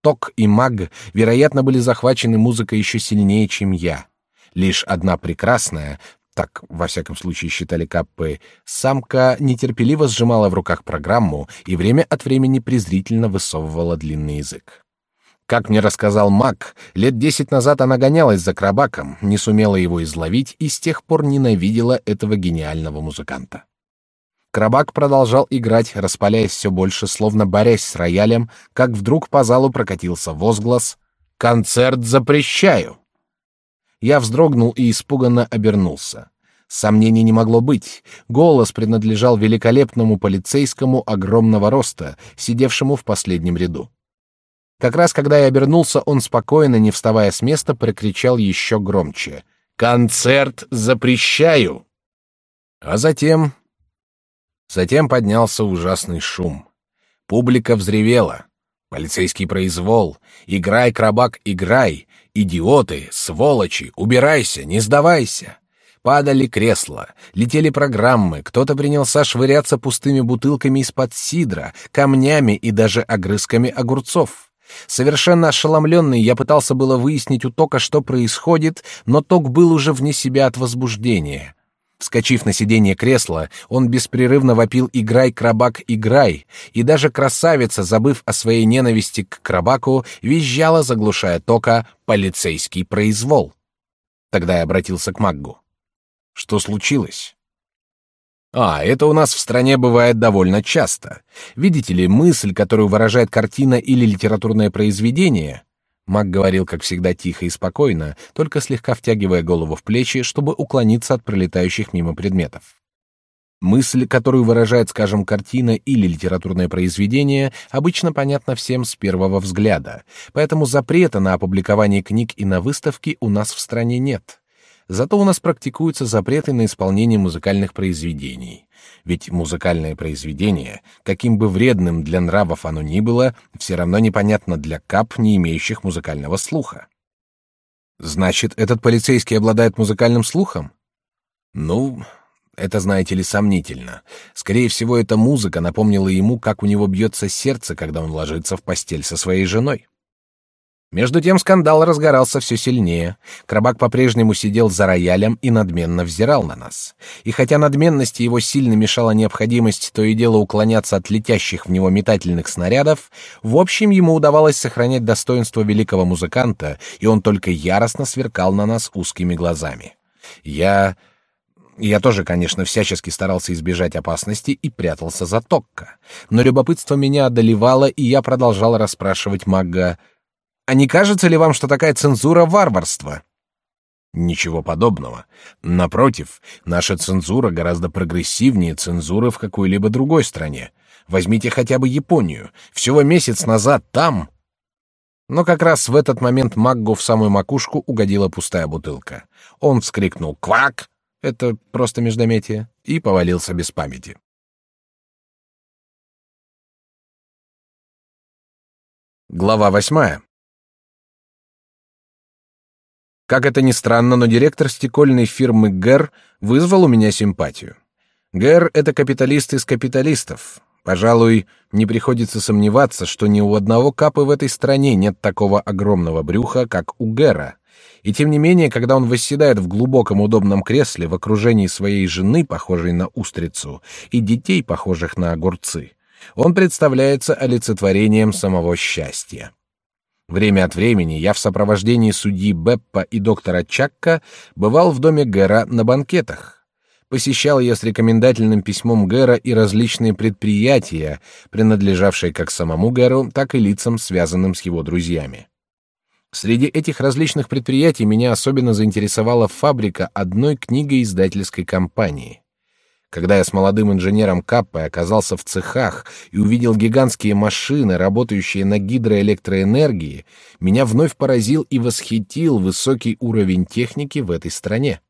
Ток и Маг, вероятно, были захвачены музыкой еще сильнее, чем я. Лишь одна прекрасная, так, во всяком случае, считали каппы, самка нетерпеливо сжимала в руках программу и время от времени презрительно высовывала длинный язык. Как мне рассказал Мак, лет десять назад она гонялась за крабаком, не сумела его изловить и с тех пор ненавидела этого гениального музыканта. Крабак продолжал играть, распаляясь все больше, словно борясь с роялем, как вдруг по залу прокатился возглас «Концерт запрещаю!». Я вздрогнул и испуганно обернулся. Сомнений не могло быть. Голос принадлежал великолепному полицейскому огромного роста, сидевшему в последнем ряду. Как раз когда я обернулся, он спокойно, не вставая с места, прокричал еще громче: "Концерт запрещаю!" А затем, затем поднялся ужасный шум. Публика взревела. Полицейский произвол. Играй, крабак, играй. Идиоты, сволочи, убирайся, не сдавайся. Падали кресла, летели программы, кто-то принялся швыряться пустыми бутылками из-под сидра, камнями и даже огрызками огурцов. Совершенно ошеломленный, я пытался было выяснить у Тока, что происходит, но Ток был уже вне себя от возбуждения. Вскочив на сиденье кресла, он беспрерывно вопил «Играй, крабак, играй!» И даже красавица, забыв о своей ненависти к крабаку, визжала, заглушая Тока, «Полицейский произвол!» Тогда я обратился к Маггу. «Что случилось?» А, это у нас в стране бывает довольно часто. Видите ли, мысль, которую выражает картина или литературное произведение, Мак говорил, как всегда, тихо и спокойно, только слегка втягивая голову в плечи, чтобы уклониться от пролетающих мимо предметов. Мысль, которую выражает, скажем, картина или литературное произведение, обычно понятна всем с первого взгляда, поэтому запрета на опубликование книг и на выставки у нас в стране нет. Зато у нас практикуются запреты на исполнение музыкальных произведений. Ведь музыкальное произведение, каким бы вредным для нравов оно ни было, все равно непонятно для кап, не имеющих музыкального слуха. Значит, этот полицейский обладает музыкальным слухом? Ну, это, знаете ли, сомнительно. Скорее всего, эта музыка напомнила ему, как у него бьется сердце, когда он ложится в постель со своей женой. Между тем скандал разгорался все сильнее. Крабак по-прежнему сидел за роялем и надменно взирал на нас. И хотя надменности его сильно мешала необходимость то и дело уклоняться от летящих в него метательных снарядов, в общем ему удавалось сохранять достоинство великого музыканта, и он только яростно сверкал на нас узкими глазами. Я... Я тоже, конечно, всячески старался избежать опасности и прятался за Токко. Но любопытство меня одолевало, и я продолжал расспрашивать Магга а не кажется ли вам, что такая цензура варварство? Ничего подобного. Напротив, наша цензура гораздо прогрессивнее цензуры в какой-либо другой стране. Возьмите хотя бы Японию. Всего месяц назад там... Но как раз в этот момент Маггу в самую макушку угодила пустая бутылка. Он вскрикнул «Квак!» — это просто междометие, и повалился без памяти. Глава восьмая. Как это ни странно, но директор стекольной фирмы ГЭР вызвал у меня симпатию. ГЭР — это капиталист из капиталистов. Пожалуй, не приходится сомневаться, что ни у одного капы в этой стране нет такого огромного брюха, как у Гэра. И тем не менее, когда он восседает в глубоком удобном кресле в окружении своей жены, похожей на устрицу, и детей, похожих на огурцы, он представляется олицетворением самого счастья. Время от времени я в сопровождении судьи Беппа и доктора Чакка бывал в доме Гэра на банкетах. Посещал я с рекомендательным письмом Гэра и различные предприятия, принадлежавшие как самому Гэру, так и лицам, связанным с его друзьями. Среди этих различных предприятий меня особенно заинтересовала фабрика одной книгоиздательской компании. Когда я с молодым инженером Каппой оказался в цехах и увидел гигантские машины, работающие на гидроэлектроэнергии, меня вновь поразил и восхитил высокий уровень техники в этой стране.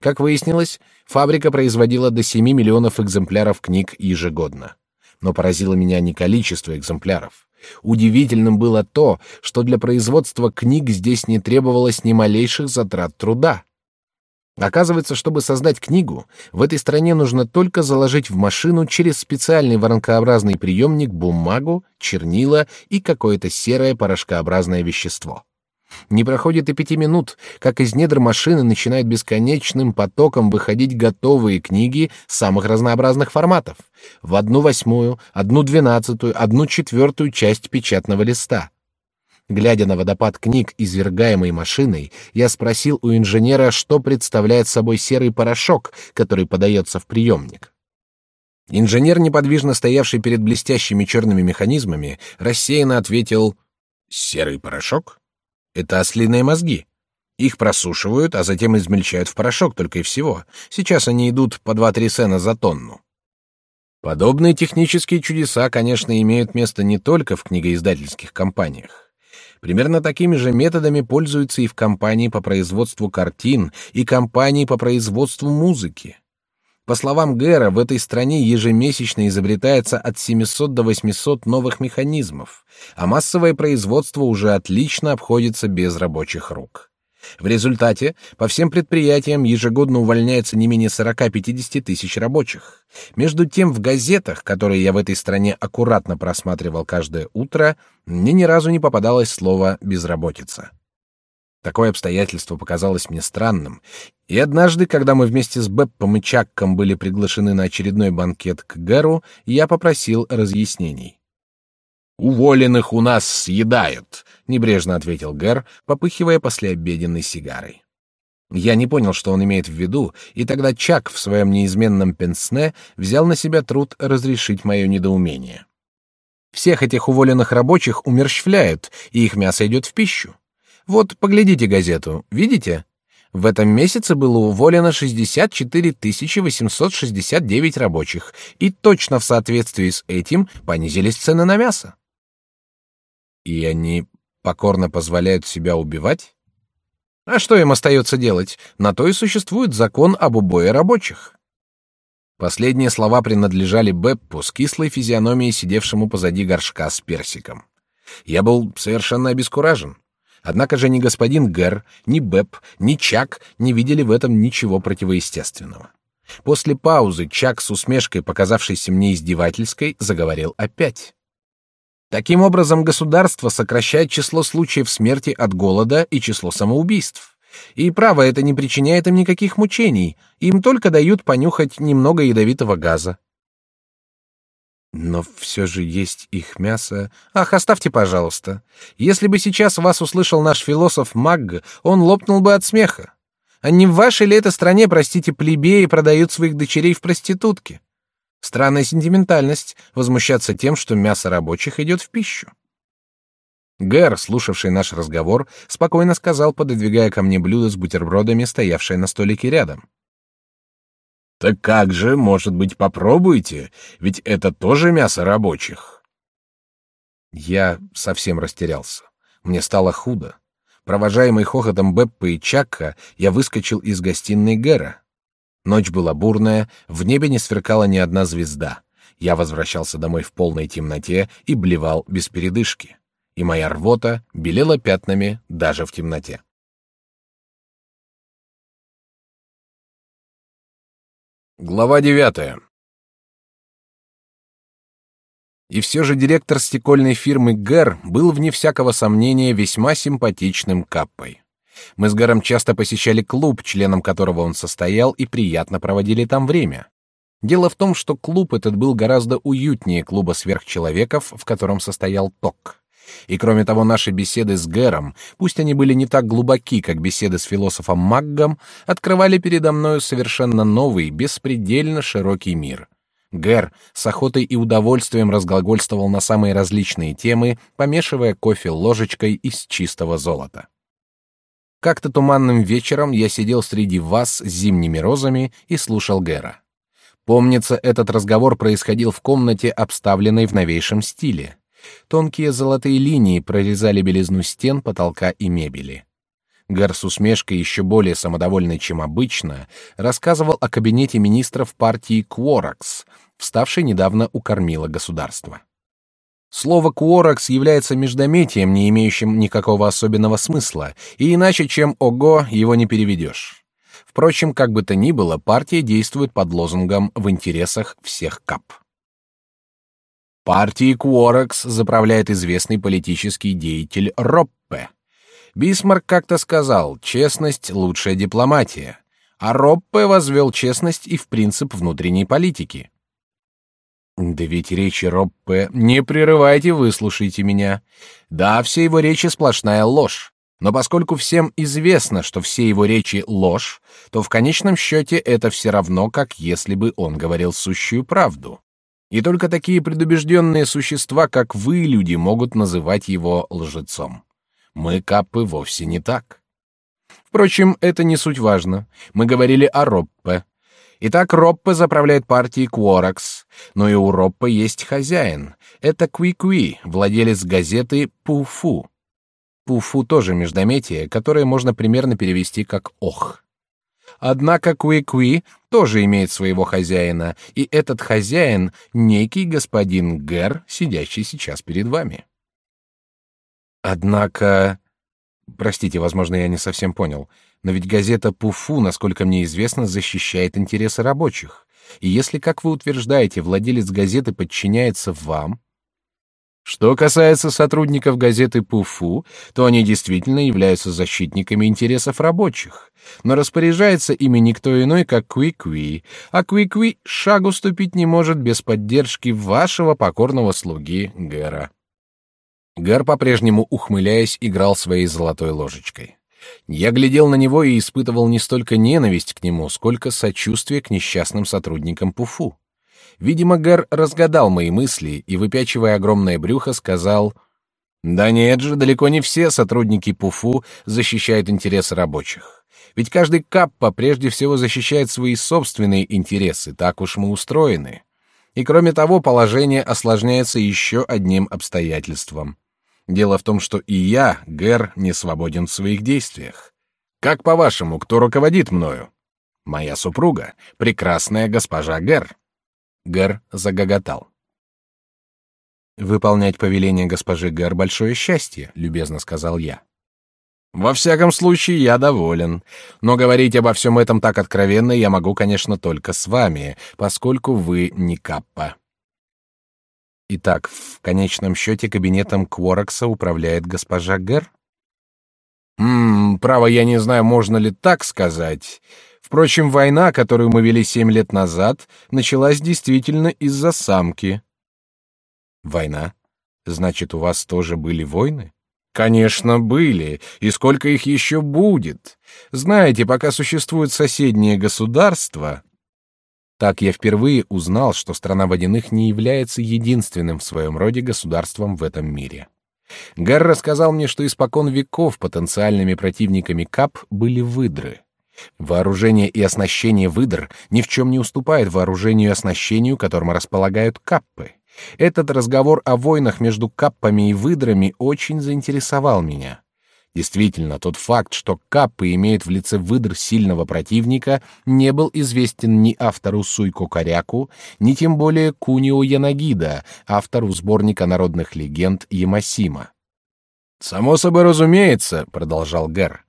Как выяснилось, фабрика производила до 7 миллионов экземпляров книг ежегодно. Но поразило меня не количество экземпляров. Удивительным было то, что для производства книг здесь не требовалось ни малейших затрат труда. Оказывается, чтобы создать книгу, в этой стране нужно только заложить в машину через специальный воронкообразный приемник бумагу, чернила и какое-то серое порошкообразное вещество. Не проходит и пяти минут, как из недр машины начинают бесконечным потоком выходить готовые книги самых разнообразных форматов. В одну восьмую, одну двенадцатую, одну четвертую часть печатного листа. Глядя на водопад книг, извергаемый машиной, я спросил у инженера, что представляет собой серый порошок, который подается в приемник. Инженер, неподвижно стоявший перед блестящими черными механизмами, рассеянно ответил «Серый порошок? Это ослиные мозги. Их просушивают, а затем измельчают в порошок только и всего. Сейчас они идут по 2-3 сена за тонну». Подобные технические чудеса, конечно, имеют место не только в книгоиздательских компаниях. Примерно такими же методами пользуются и в компании по производству картин, и компании по производству музыки. По словам Гэра, в этой стране ежемесячно изобретается от 700 до 800 новых механизмов, а массовое производство уже отлично обходится без рабочих рук. В результате по всем предприятиям ежегодно увольняется не менее 40-50 тысяч рабочих. Между тем в газетах, которые я в этой стране аккуратно просматривал каждое утро, мне ни разу не попадалось слово «безработица». Такое обстоятельство показалось мне странным, и однажды, когда мы вместе с Беппом и Чакком были приглашены на очередной банкет к Гэру, я попросил разъяснений. «Уволенных у нас съедают», — небрежно ответил Гэр, попыхивая послеобеденной сигарой. Я не понял, что он имеет в виду, и тогда Чак в своем неизменном пенсне взял на себя труд разрешить мое недоумение. Всех этих уволенных рабочих умерщвляют, и их мясо идет в пищу. Вот, поглядите газету, видите? В этом месяце было уволено 64 869 рабочих, и точно в соответствии с этим понизились цены на мясо. И они покорно позволяют себя убивать? А что им остается делать? На то и существует закон об убое рабочих. Последние слова принадлежали Беппу с кислой физиономией, сидевшему позади горшка с персиком. Я был совершенно обескуражен. Однако же ни господин Гэр, ни Бепп, ни Чак не видели в этом ничего противоестественного. После паузы Чак с усмешкой, показавшейся мне издевательской, заговорил опять. Таким образом, государство сокращает число случаев смерти от голода и число самоубийств. И право это не причиняет им никаких мучений, им только дают понюхать немного ядовитого газа. Но все же есть их мясо. Ах, оставьте, пожалуйста. Если бы сейчас вас услышал наш философ Магг, он лопнул бы от смеха. А не в вашей ли этой стране, простите, плебеи продают своих дочерей в проститутки? Странная сентиментальность возмущаться тем, что мясо рабочих идет в пищу. Гэр, слушавший наш разговор, спокойно сказал, пододвигая ко мне блюдо с бутербродами, стоявшее на столике рядом. «Так как же, может быть, попробуйте? Ведь это тоже мясо рабочих». Я совсем растерялся. Мне стало худо. Провожаемый хохотом Беппа и Чакка, я выскочил из гостиной Гэра. Ночь была бурная, в небе не сверкала ни одна звезда. Я возвращался домой в полной темноте и блевал без передышки. И моя рвота белела пятнами даже в темноте. Глава девятая. И все же директор стекольной фирмы Гэр был вне всякого сомнения весьма симпатичным каппой. Мы с Гаром часто посещали клуб, членом которого он состоял, и приятно проводили там время. Дело в том, что клуб этот был гораздо уютнее клуба сверхчеловеков, в котором состоял Ток. И кроме того, наши беседы с Гэром, пусть они были не так глубоки, как беседы с философом Маггом, открывали передо мною совершенно новый, беспредельно широкий мир. Гэр с охотой и удовольствием разглагольствовал на самые различные темы, помешивая кофе ложечкой из чистого золота. Как-то туманным вечером я сидел среди вас с зимними розами и слушал Гэра. Помнится, этот разговор происходил в комнате, обставленной в новейшем стиле. Тонкие золотые линии прорезали белизну стен, потолка и мебели. Гэр с усмешкой еще более самодовольной, чем обычно, рассказывал о кабинете министров партии Кворакс, вставшей недавно у кормила государства. Слово «куоракс» является междометием, не имеющим никакого особенного смысла, и иначе, чем «ого» его не переведешь. Впрочем, как бы то ни было, партия действует под лозунгом «в интересах всех кап». Партией Куоракс заправляет известный политический деятель Роппе. Бисмарк как-то сказал, честность — лучшая дипломатия, а Роппе возвел честность и в принцип внутренней политики. Да ведь речи Роппе... Не прерывайте, выслушайте меня. Да, все его речи сплошная ложь. Но поскольку всем известно, что все его речи ложь, то в конечном счете это все равно, как если бы он говорил сущую правду. И только такие предубежденные существа, как вы, люди, могут называть его лжецом. Мы, каппы, вовсе не так. Впрочем, это не суть важно. Мы говорили о Роппе. Итак, Роппе заправляет партией Кворакс, но и у Роппе есть хозяин. Это Куи-Куи, владелец газеты Пуфу. Пуфу тоже междометие, которое можно примерно перевести как «ох». Однако Куи-Куи тоже имеет своего хозяина, и этот хозяин — некий господин Гэр, сидящий сейчас перед вами. Однако... Простите, возможно, я не совсем понял, но ведь газета «Пуфу», насколько мне известно, защищает интересы рабочих. И если, как вы утверждаете, владелец газеты подчиняется вам, что касается сотрудников газеты «Пуфу», то они действительно являются защитниками интересов рабочих, но распоряжается ими никто иной, как Куи-Куи, а Куи-Куи шагу ступить не может без поддержки вашего покорного слуги Гэра. Гэр, по-прежнему ухмыляясь, играл своей золотой ложечкой. Я глядел на него и испытывал не столько ненависть к нему, сколько сочувствие к несчастным сотрудникам Пуфу. Видимо, Гэр разгадал мои мысли и, выпячивая огромное брюхо, сказал: "Да нет же, далеко не все сотрудники Пуфу защищают интересы рабочих. Ведь каждый каппа прежде всего защищает свои собственные интересы, так уж мы устроены. И кроме того, положение осложняется еще одним обстоятельством. Дело в том, что и я, Гэр, не свободен в своих действиях. Как по-вашему, кто руководит мною? Моя супруга, прекрасная госпожа Гэр. Гэр загоготал. «Выполнять повеление госпожи Гэр — большое счастье», — любезно сказал я. «Во всяком случае, я доволен. Но говорить обо всем этом так откровенно я могу, конечно, только с вами, поскольку вы не Каппа». Итак, в конечном счете кабинетом Кворокса управляет госпожа Гэр? Ммм, право, я не знаю, можно ли так сказать. Впрочем, война, которую мы вели семь лет назад, началась действительно из-за самки. Война? Значит, у вас тоже были войны? Конечно, были. И сколько их еще будет? Знаете, пока существуют соседние государства... Так я впервые узнал, что страна водяных не является единственным в своем роде государством в этом мире. Гар рассказал мне, что испокон веков потенциальными противниками Кап были выдры. Вооружение и оснащение выдр ни в чем не уступает вооружению и оснащению, которым располагают каппы. Этот разговор о войнах между каппами и выдрами очень заинтересовал меня. Действительно, тот факт, что каппы имеют в лице выдр сильного противника, не был известен ни автору Суйко Коряку, ни тем более Кунио Янагида, автору сборника народных легенд Ямасима. «Само собой разумеется», — продолжал Гэр,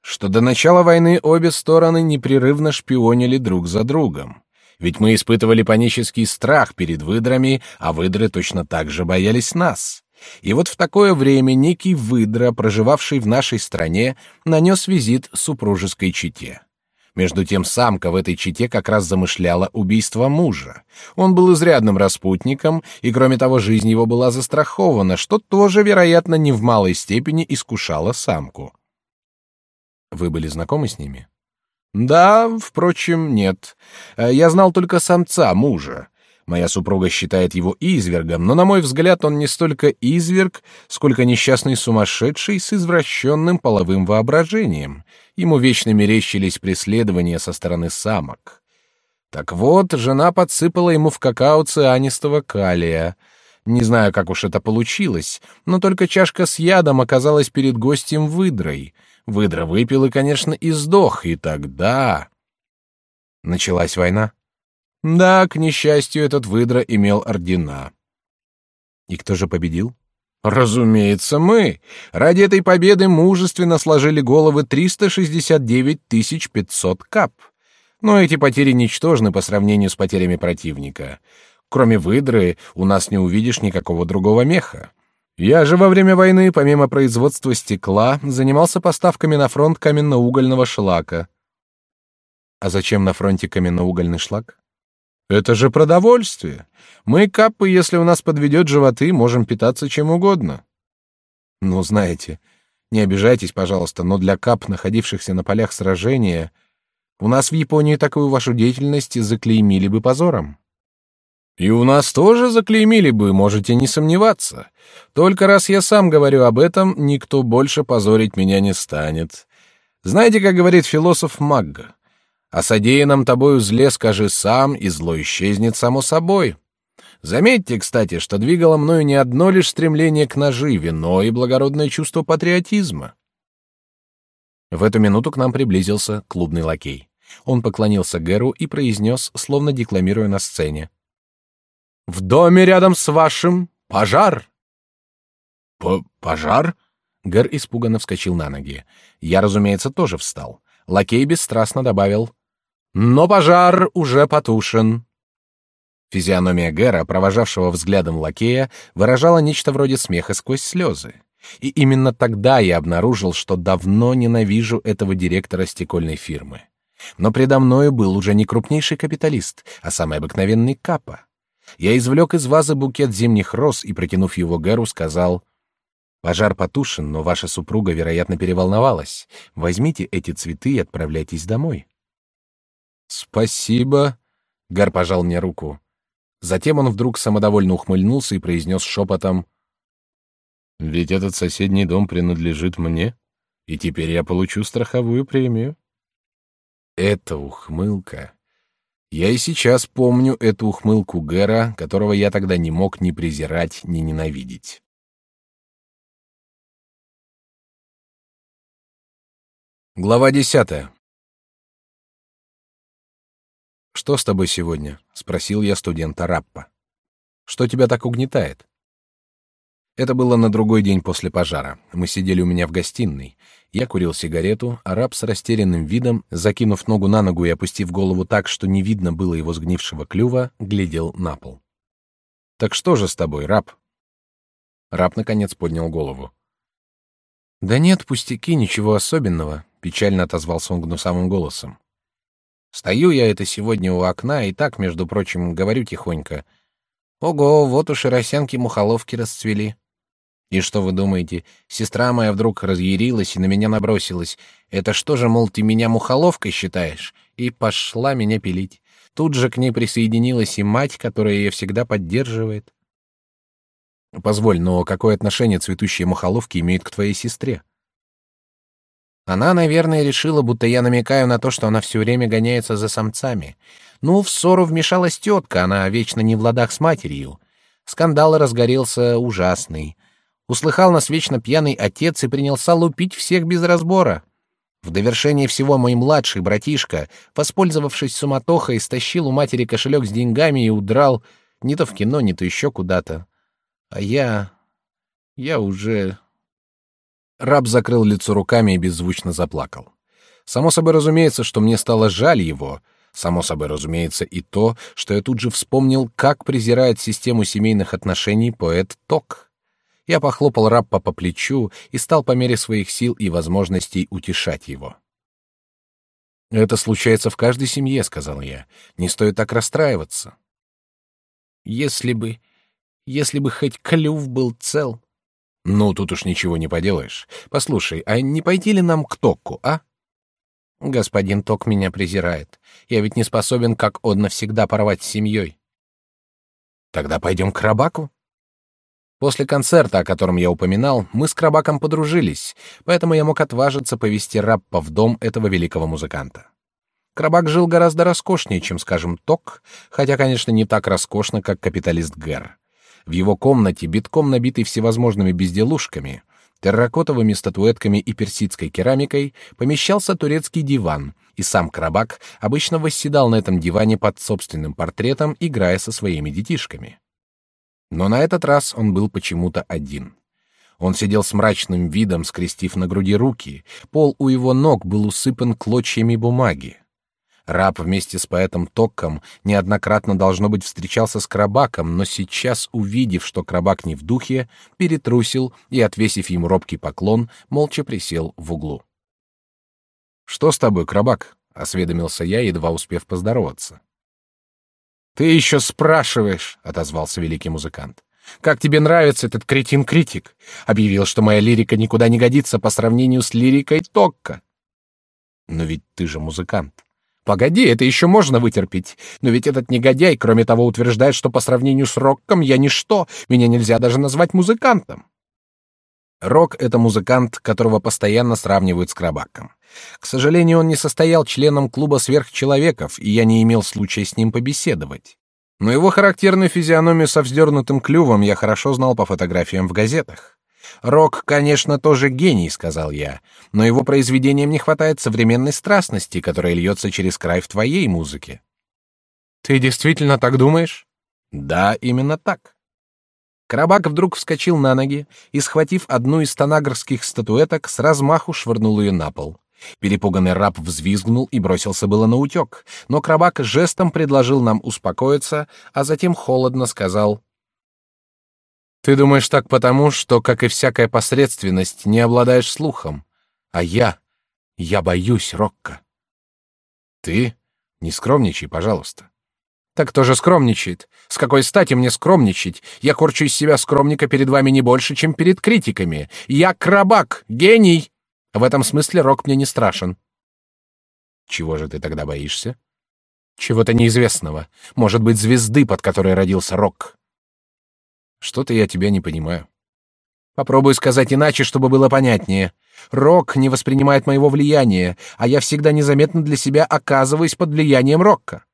что до начала войны обе стороны непрерывно шпионили друг за другом. Ведь мы испытывали панический страх перед выдрами, а выдры точно так же боялись нас. И вот в такое время некий выдра, проживавший в нашей стране, нанес визит супружеской чете. Между тем самка в этой чете как раз замышляла убийство мужа. Он был изрядным распутником, и кроме того, жизнь его была застрахована, что тоже, вероятно, не в малой степени искушало самку. Вы были знакомы с ними? Да, впрочем, нет. Э, я знал только самца, мужа. Моя супруга считает его извергом, но, на мой взгляд, он не столько изверг, сколько несчастный сумасшедший с извращенным половым воображением. Ему вечно мерещились преследования со стороны самок. Так вот, жена подсыпала ему в какао цианистого калия. Не знаю, как уж это получилось, но только чашка с ядом оказалась перед гостем выдрой — Выдра выпил и, конечно, и сдох, и тогда... Началась война? Да, к несчастью, этот выдра имел ордена. И кто же победил? Разумеется, мы. Ради этой победы мужественно сложили головы 369 500 кап. Но эти потери ничтожны по сравнению с потерями противника. Кроме выдры, у нас не увидишь никакого другого меха. Я же во время войны, помимо производства стекла, занимался поставками на фронт каменно-угольного шлака. А зачем на фронте каменно-угольный шлак? Это же продовольствие. Мы, капы, если у нас подведет животы, можем питаться чем угодно. Ну, знаете, не обижайтесь, пожалуйста, но для кап, находившихся на полях сражения, у нас в Японии такую вашу деятельность заклеймили бы позором. И у нас тоже заклеймили бы, можете не сомневаться. Только раз я сам говорю об этом, никто больше позорить меня не станет. Знаете, как говорит философ Магга? О содеянном тобою зле скажи сам, и зло исчезнет само собой. Заметьте, кстати, что двигало мною не одно лишь стремление к наживе, но и благородное чувство патриотизма. В эту минуту к нам приблизился клубный лакей. Он поклонился Геру и произнес, словно декламируя на сцене. «В доме рядом с вашим пожар!» П «Пожар?» Гер испуганно вскочил на ноги. Я, разумеется, тоже встал. Лакей бесстрастно добавил. «Но пожар уже потушен». Физиономия Гэра, провожавшего взглядом лакея, выражала нечто вроде смеха сквозь слезы. И именно тогда я обнаружил, что давно ненавижу этого директора стекольной фирмы. Но предо мною был уже не крупнейший капиталист, а самый обыкновенный капа. Я извлек из вазы букет зимних роз и, протянув его Гэру, сказал, «Пожар потушен, но ваша супруга, вероятно, переволновалась. Возьмите эти цветы и отправляйтесь домой». «Спасибо», — Гэр пожал мне руку. Затем он вдруг самодовольно ухмыльнулся и произнес шепотом, «Ведь этот соседний дом принадлежит мне, и теперь я получу страховую премию». Эта ухмылка... Я и сейчас помню эту ухмылку Гэра, которого я тогда не мог ни презирать, ни ненавидеть. Глава десятая. «Что с тобой сегодня?» — спросил я студента Раппа. «Что тебя так угнетает?» Это было на другой день после пожара. Мы сидели у меня в гостиной. Я курил сигарету, а раб с растерянным видом, закинув ногу на ногу и опустив голову так, что не видно было его сгнившего клюва, глядел на пол. «Так что же с тобой, раб?» Раб, наконец, поднял голову. «Да нет, пустяки, ничего особенного», — печально отозвался он гнусавым голосом. Стою я это сегодня у окна и так, между прочим, говорю тихонько. Ого, вот уж и росянки-мухоловки расцвели. И что вы думаете, сестра моя вдруг разъярилась и на меня набросилась. Это что же, мол, ты меня мухоловкой считаешь? И пошла меня пилить. Тут же к ней присоединилась и мать, которая ее всегда поддерживает. Позволь, но какое отношение цветущие мухоловки имеют к твоей сестре? Она, наверное, решила, будто я намекаю на то, что она все время гоняется за самцами. Ну, в ссору вмешалась тетка, она вечно не в ладах с матерью. Скандал разгорелся ужасный. Услыхал нас вечно пьяный отец и принялся лупить всех без разбора. В довершение всего мой младший братишка, воспользовавшись суматохой, стащил у матери кошелек с деньгами и удрал не то в кино, не то еще куда-то. А я... я уже... Раб закрыл лицо руками и беззвучно заплакал. Само собой разумеется, что мне стало жаль его. Само собой разумеется и то, что я тут же вспомнил, как презирает систему семейных отношений поэт Ток. Я похлопал Раппа по плечу и стал по мере своих сил и возможностей утешать его. «Это случается в каждой семье», — сказал я. «Не стоит так расстраиваться». «Если бы... если бы хоть клюв был цел», ну, тут уж ничего не поделаешь. Послушай, а не пойти ли нам к Токку, а? Господин Ток меня презирает. Я ведь не способен, как он, навсегда порвать с семьей. Тогда пойдем к Рабаку. После концерта, о котором я упоминал, мы с Крабаком подружились, поэтому я мог отважиться повести Раппа в дом этого великого музыканта. Крабак жил гораздо роскошнее, чем, скажем, Ток, хотя, конечно, не так роскошно, как капиталист Гэр. В его комнате, битком набитой всевозможными безделушками, терракотовыми статуэтками и персидской керамикой, помещался турецкий диван, и сам Крабак обычно восседал на этом диване под собственным портретом, играя со своими детишками. Но на этот раз он был почему-то один. Он сидел с мрачным видом, скрестив на груди руки, пол у его ног был усыпан клочьями бумаги. Раб вместе с поэтом Токком неоднократно должно быть встречался с Крабаком, но сейчас, увидев, что Крабак не в духе, перетрусил и, отвесив ему робкий поклон, молча присел в углу. Что с тобой, Крабак? осведомился я, едва успев поздороваться. Ты еще спрашиваешь, отозвался великий музыкант. Как тебе нравится этот кретин-критик? Объявил, что моя лирика никуда не годится по сравнению с лирикой Токка. Но ведь ты же музыкант. Погоди, это еще можно вытерпеть. Но ведь этот негодяй, кроме того, утверждает, что по сравнению с Рокком я ничто, меня нельзя даже назвать музыкантом. Рок — это музыкант, которого постоянно сравнивают с Крабаком. К сожалению, он не состоял членом клуба сверхчеловеков, и я не имел случая с ним побеседовать. Но его характерную физиономию со вздернутым клювом я хорошо знал по фотографиям в газетах. Рок, конечно, тоже гений, сказал я, но его произведениям не хватает современной страстности, которая льется через край в твоей музыке. Ты действительно так думаешь? Да, именно так. Карабак вдруг вскочил на ноги и, схватив одну из танагрских статуэток, с размаху швырнул ее на пол. Перепуганный раб взвизгнул и бросился было на утек, но Крабак жестом предложил нам успокоиться, а затем холодно сказал: "Ты думаешь так потому, что, как и всякая посредственность, не обладаешь слухом, а я, я боюсь Рокка". Ты не скромничай, пожалуйста. Так кто же скромничает? С какой стати мне скромничать? Я корчу из себя скромника перед вами не больше, чем перед критиками. Я крабак, гений. В этом смысле рок мне не страшен. Чего же ты тогда боишься? Чего-то неизвестного. Может быть, звезды, под которой родился рок. Что-то я тебя не понимаю. Попробую сказать иначе, чтобы было понятнее. Рок не воспринимает моего влияния, а я всегда незаметно для себя оказываюсь под влиянием рока.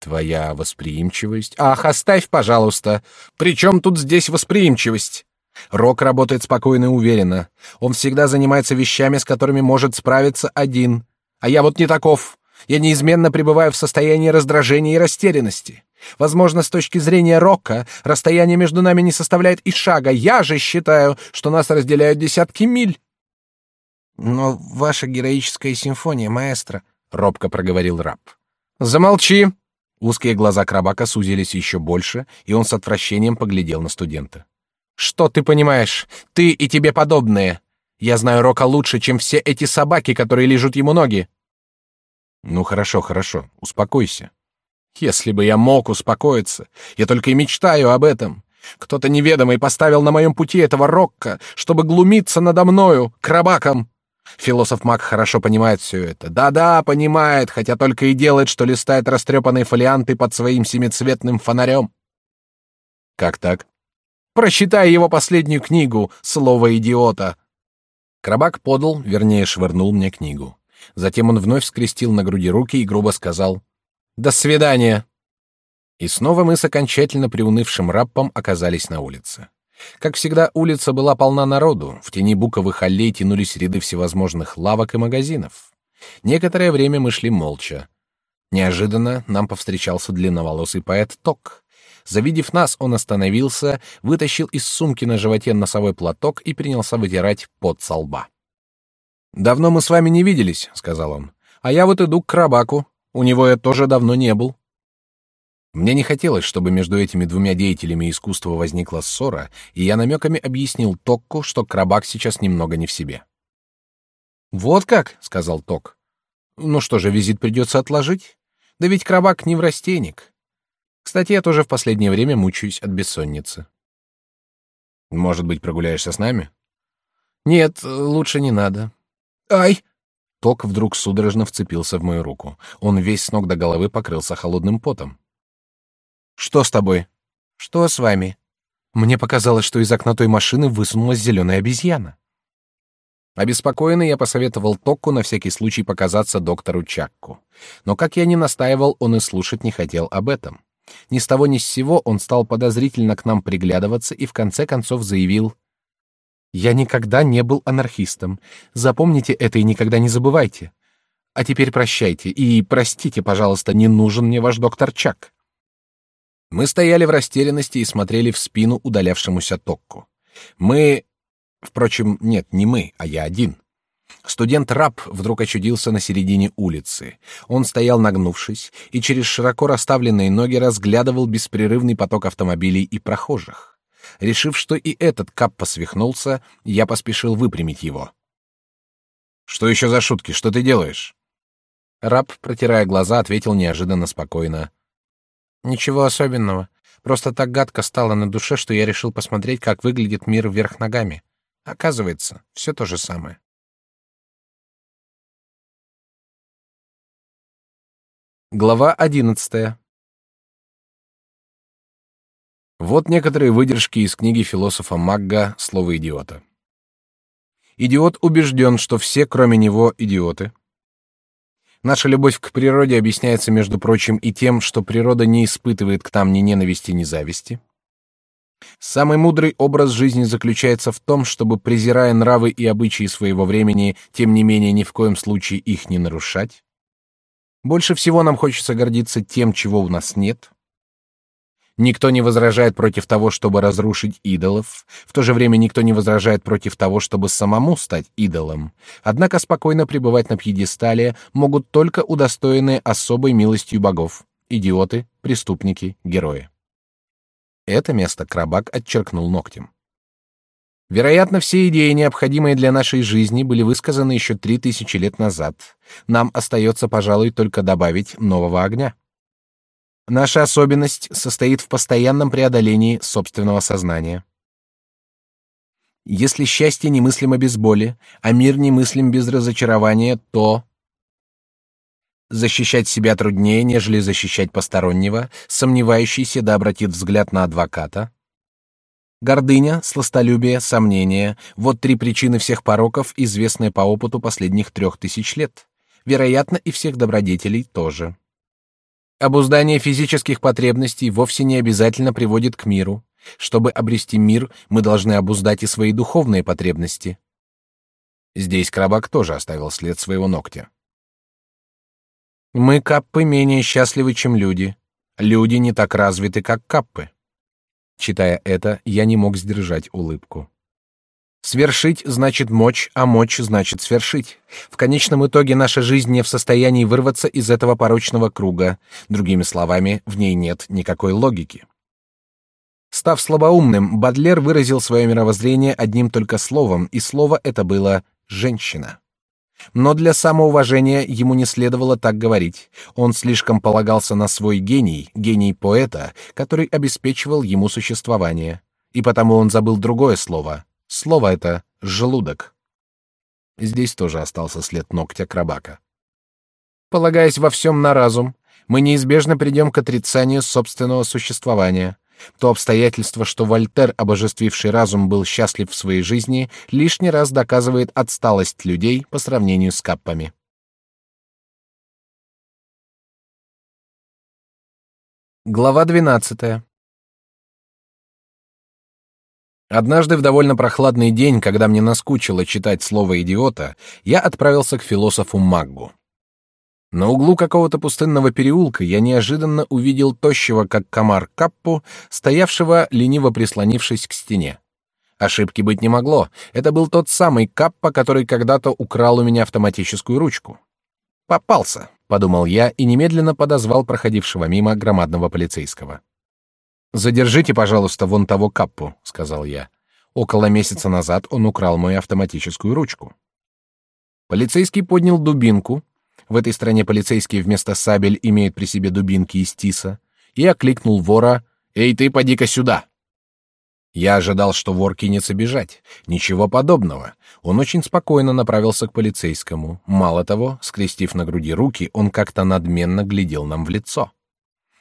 Твоя восприимчивость? Ах, оставь, пожалуйста. Причем тут здесь восприимчивость? Рок работает спокойно и уверенно. Он всегда занимается вещами, с которыми может справиться один. А я вот не таков. Я неизменно пребываю в состоянии раздражения и растерянности. Возможно, с точки зрения рока, расстояние между нами не составляет и шага. Я же считаю, что нас разделяют десятки миль. Но ваша героическая симфония, маэстро, робко проговорил раб. Замолчи, Узкие глаза Крабака сузились еще больше, и он с отвращением поглядел на студента. Что ты понимаешь? Ты и тебе подобные. Я знаю Рока лучше, чем все эти собаки, которые лижут ему ноги. Ну хорошо, хорошо, успокойся. Если бы я мог успокоиться, я только и мечтаю об этом. Кто-то неведомый поставил на моем пути этого Рокка, чтобы глумиться надо мною, крабаком. Философ Мак хорошо понимает все это. Да-да, понимает, хотя только и делает, что листает растрепанные фолианты под своим семицветным фонарем. Как так? Прочитай его последнюю книгу «Слово идиота». Крабак подал, вернее, швырнул мне книгу. Затем он вновь скрестил на груди руки и грубо сказал «До свидания». И снова мы с окончательно приунывшим раппом оказались на улице. Как всегда, улица была полна народу, в тени буковых аллей тянулись ряды всевозможных лавок и магазинов. Некоторое время мы шли молча. Неожиданно нам повстречался длинноволосый поэт Ток. Завидев нас, он остановился, вытащил из сумки на животе носовой платок и принялся вытирать пот со лба. «Давно мы с вами не виделись», — сказал он. «А я вот иду к Крабаку. У него я тоже давно не был. Мне не хотелось, чтобы между этими двумя деятелями искусства возникла ссора, и я намеками объяснил Токку, что Крабак сейчас немного не в себе. «Вот как?» — сказал Ток. «Ну что же, визит придется отложить? Да ведь Крабак не в растенник. Кстати, я тоже в последнее время мучаюсь от бессонницы». «Может быть, прогуляешься с нами?» «Нет, лучше не надо». «Ай!» Ток вдруг судорожно вцепился в мою руку. Он весь с ног до головы покрылся холодным потом. Что с тобой? Что с вами? Мне показалось, что из окна той машины высунулась зеленая обезьяна. Обеспокоенный я посоветовал Токку на всякий случай показаться доктору Чакку. Но как я ни настаивал, он и слушать не хотел об этом. Ни с того ни с сего он стал подозрительно к нам приглядываться и в конце концов заявил: "Я никогда не был анархистом. Запомните это и никогда не забывайте. А теперь прощайте и простите, пожалуйста, не нужен мне ваш доктор Чак". Мы стояли в растерянности и смотрели в спину удалявшемуся Токку. Мы, впрочем, нет, не мы, а я один. Студент Раб вдруг очутился на середине улицы. Он стоял нагнувшись и через широко расставленные ноги разглядывал беспрерывный поток автомобилей и прохожих. Решив, что и этот кап посвихнулся, я поспешил выпрямить его. Что еще за шутки? Что ты делаешь? Раб, протирая глаза, ответил неожиданно спокойно: Ничего особенного. Просто так гадко стало на душе, что я решил посмотреть, как выглядит мир вверх ногами. Оказывается, все то же самое. Глава одиннадцатая. Вот некоторые выдержки из книги философа Магга «Слово идиота». Идиот убежден, что все, кроме него, идиоты. Наша любовь к природе объясняется, между прочим, и тем, что природа не испытывает к нам ни ненависти, ни зависти. Самый мудрый образ жизни заключается в том, чтобы, презирая нравы и обычаи своего времени, тем не менее ни в коем случае их не нарушать. Больше всего нам хочется гордиться тем, чего у нас нет. Никто не возражает против того, чтобы разрушить идолов. В то же время никто не возражает против того, чтобы самому стать идолом. Однако спокойно пребывать на пьедестале могут только удостоенные особой милостью богов: идиоты, преступники, герои. Это место Крабак отчеркнул ногтем. Вероятно, все идеи, необходимые для нашей жизни, были высказаны еще три тысячи лет назад. Нам остается, пожалуй, только добавить нового огня. Наша особенность состоит в постоянном преодолении собственного сознания. Если счастье немыслимо без боли, а мир немыслим без разочарования, то защищать себя труднее, нежели защищать постороннего, сомневающийся да обратит взгляд на адвоката. Гордыня, сластолюбие, сомнение — вот три причины всех пороков, известные по опыту последних трех тысяч лет. Вероятно, и всех добродетелей тоже. Обуздание физических потребностей вовсе не обязательно приводит к миру. Чтобы обрести мир, мы должны обуздать и свои духовные потребности. Здесь Крабак тоже оставил след своего ногтя. Мы, каппы, менее счастливы, чем люди. Люди не так развиты, как каппы. Читая это, я не мог сдержать улыбку. Свершить значит мочь, а мочь значит свершить. В конечном итоге наша жизнь не в состоянии вырваться из этого порочного круга. Другими словами, в ней нет никакой логики. Став слабоумным, Бадлер выразил свое мировоззрение одним только словом, и слово это было «женщина». Но для самоуважения ему не следовало так говорить. Он слишком полагался на свой гений, гений поэта, который обеспечивал ему существование. И потому он забыл другое слово. Слово это желудок. Здесь тоже остался след ногтя крабака. Полагаясь во всем на разум, мы неизбежно придем к отрицанию собственного существования. То обстоятельство, что Вольтер, обожествивший разум, был счастлив в своей жизни, лишний раз доказывает отсталость людей по сравнению с каппами. Глава 12. Однажды в довольно прохладный день, когда мне наскучило читать слово идиота, я отправился к философу Маггу. На углу какого-то пустынного переулка я неожиданно увидел тощего, как комар Каппу, стоявшего, лениво прислонившись к стене. Ошибки быть не могло. Это был тот самый Каппа, который когда-то украл у меня автоматическую ручку. Попался, подумал я и немедленно подозвал проходившего мимо громадного полицейского. Задержите, пожалуйста, вон того Каппу, сказал я. Около месяца назад он украл мою автоматическую ручку. Полицейский поднял дубинку, в этой стране полицейские вместо сабель имеют при себе дубинки из тиса, и окликнул вора: "Эй, ты поди-ка сюда!" Я ожидал, что вор кинется бежать. Ничего подобного. Он очень спокойно направился к полицейскому. Мало того, скрестив на груди руки, он как-то надменно глядел нам в лицо.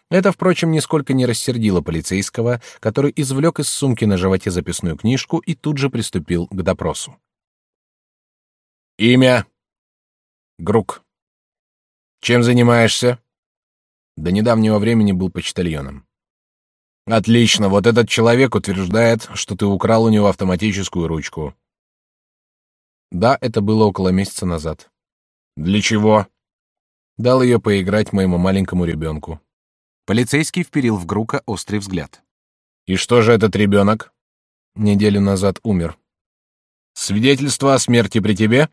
Это, впрочем, нисколько не рассердило полицейского, который извлек из сумки на животе записную книжку и тут же приступил к допросу. Имя. Грук. Чем занимаешься? До недавнего времени был почтальоном. Отлично, вот этот человек утверждает, что ты украл у него автоматическую ручку. Да, это было около месяца назад. Для чего? Дал ее поиграть моему маленькому ребенку. Полицейский вперил в Грука острый взгляд. И что же этот ребенок? Неделю назад умер. Свидетельство о смерти при тебе?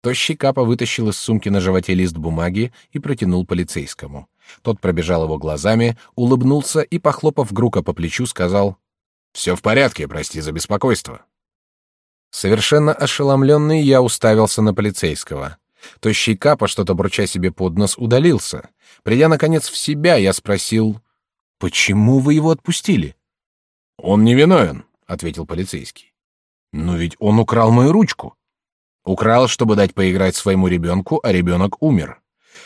Тощий Капа вытащил из сумки на животе лист бумаги и протянул полицейскому. Тот пробежал его глазами, улыбнулся и, похлопав Грука по плечу, сказал «Все в порядке, прости за беспокойство». Совершенно ошеломленный, я уставился на полицейского. Тощий Капа, что-то бурча себе под нос, удалился. Придя, наконец, в себя, я спросил «Почему вы его отпустили?» «Он не виновен», — ответил полицейский. «Но ведь он украл мою ручку». «Украл, чтобы дать поиграть своему ребенку, а ребенок умер.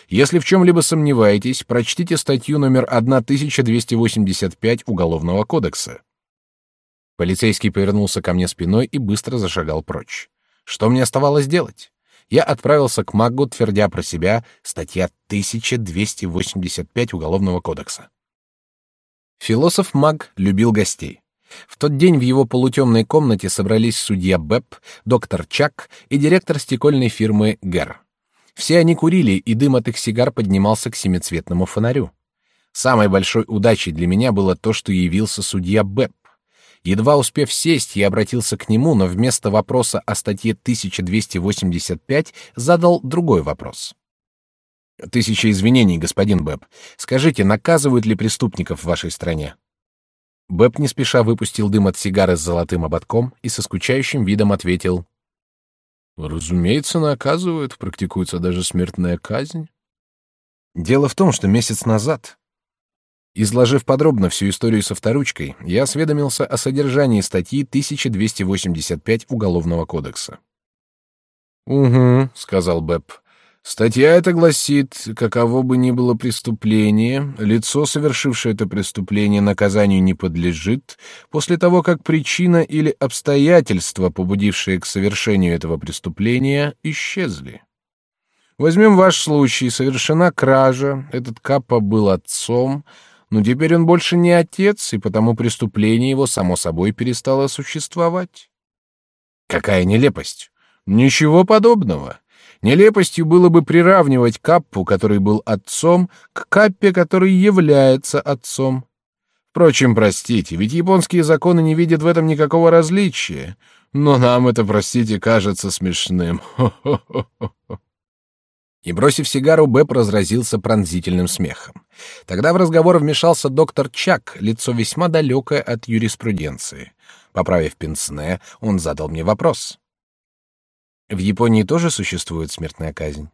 Если в чем-либо сомневаетесь, прочтите статью номер 1285 Уголовного кодекса. Полицейский повернулся ко мне спиной и быстро зашагал прочь. Что мне оставалось делать? Я отправился к Магу, твердя про себя статья 1285 Уголовного кодекса. Философ Маг любил гостей. В тот день в его полутемной комнате собрались судья Бэп, доктор Чак и директор стекольной фирмы Гер. Все они курили, и дым от их сигар поднимался к семицветному фонарю. Самой большой удачей для меня было то, что явился судья Бэп. Едва успев сесть, я обратился к нему, но вместо вопроса о статье 1285 задал другой вопрос. Тысяча извинений, господин Бэп. Скажите, наказывают ли преступников в вашей стране? Бэп не спеша выпустил дым от сигары с золотым ободком и со скучающим видом ответил: Разумеется, наказывают, практикуется даже смертная казнь. Дело в том, что месяц назад, изложив подробно всю историю со вторучкой, я осведомился о содержании статьи 1285 Уголовного кодекса. «Угу», — сказал Бэп. Статья эта гласит, каково бы ни было преступление, лицо, совершившее это преступление, наказанию не подлежит после того, как причина или обстоятельства, побудившие к совершению этого преступления, исчезли. Возьмем ваш случай. Совершена кража, этот Каппа был отцом, но теперь он больше не отец, и потому преступление его, само собой, перестало существовать. Какая нелепость! Ничего подобного. Нелепостью было бы приравнивать Каппу, который был отцом, к Каппе, который является отцом. Впрочем, простите, ведь японские законы не видят в этом никакого различия. Но нам это, простите, кажется смешным. И бросив сигару, Бэб разразился пронзительным смехом. Тогда в разговор вмешался доктор Чак, лицо весьма далекое от юриспруденции. Поправив пенсне, он задал мне вопрос. В Японии тоже существует смертная казнь?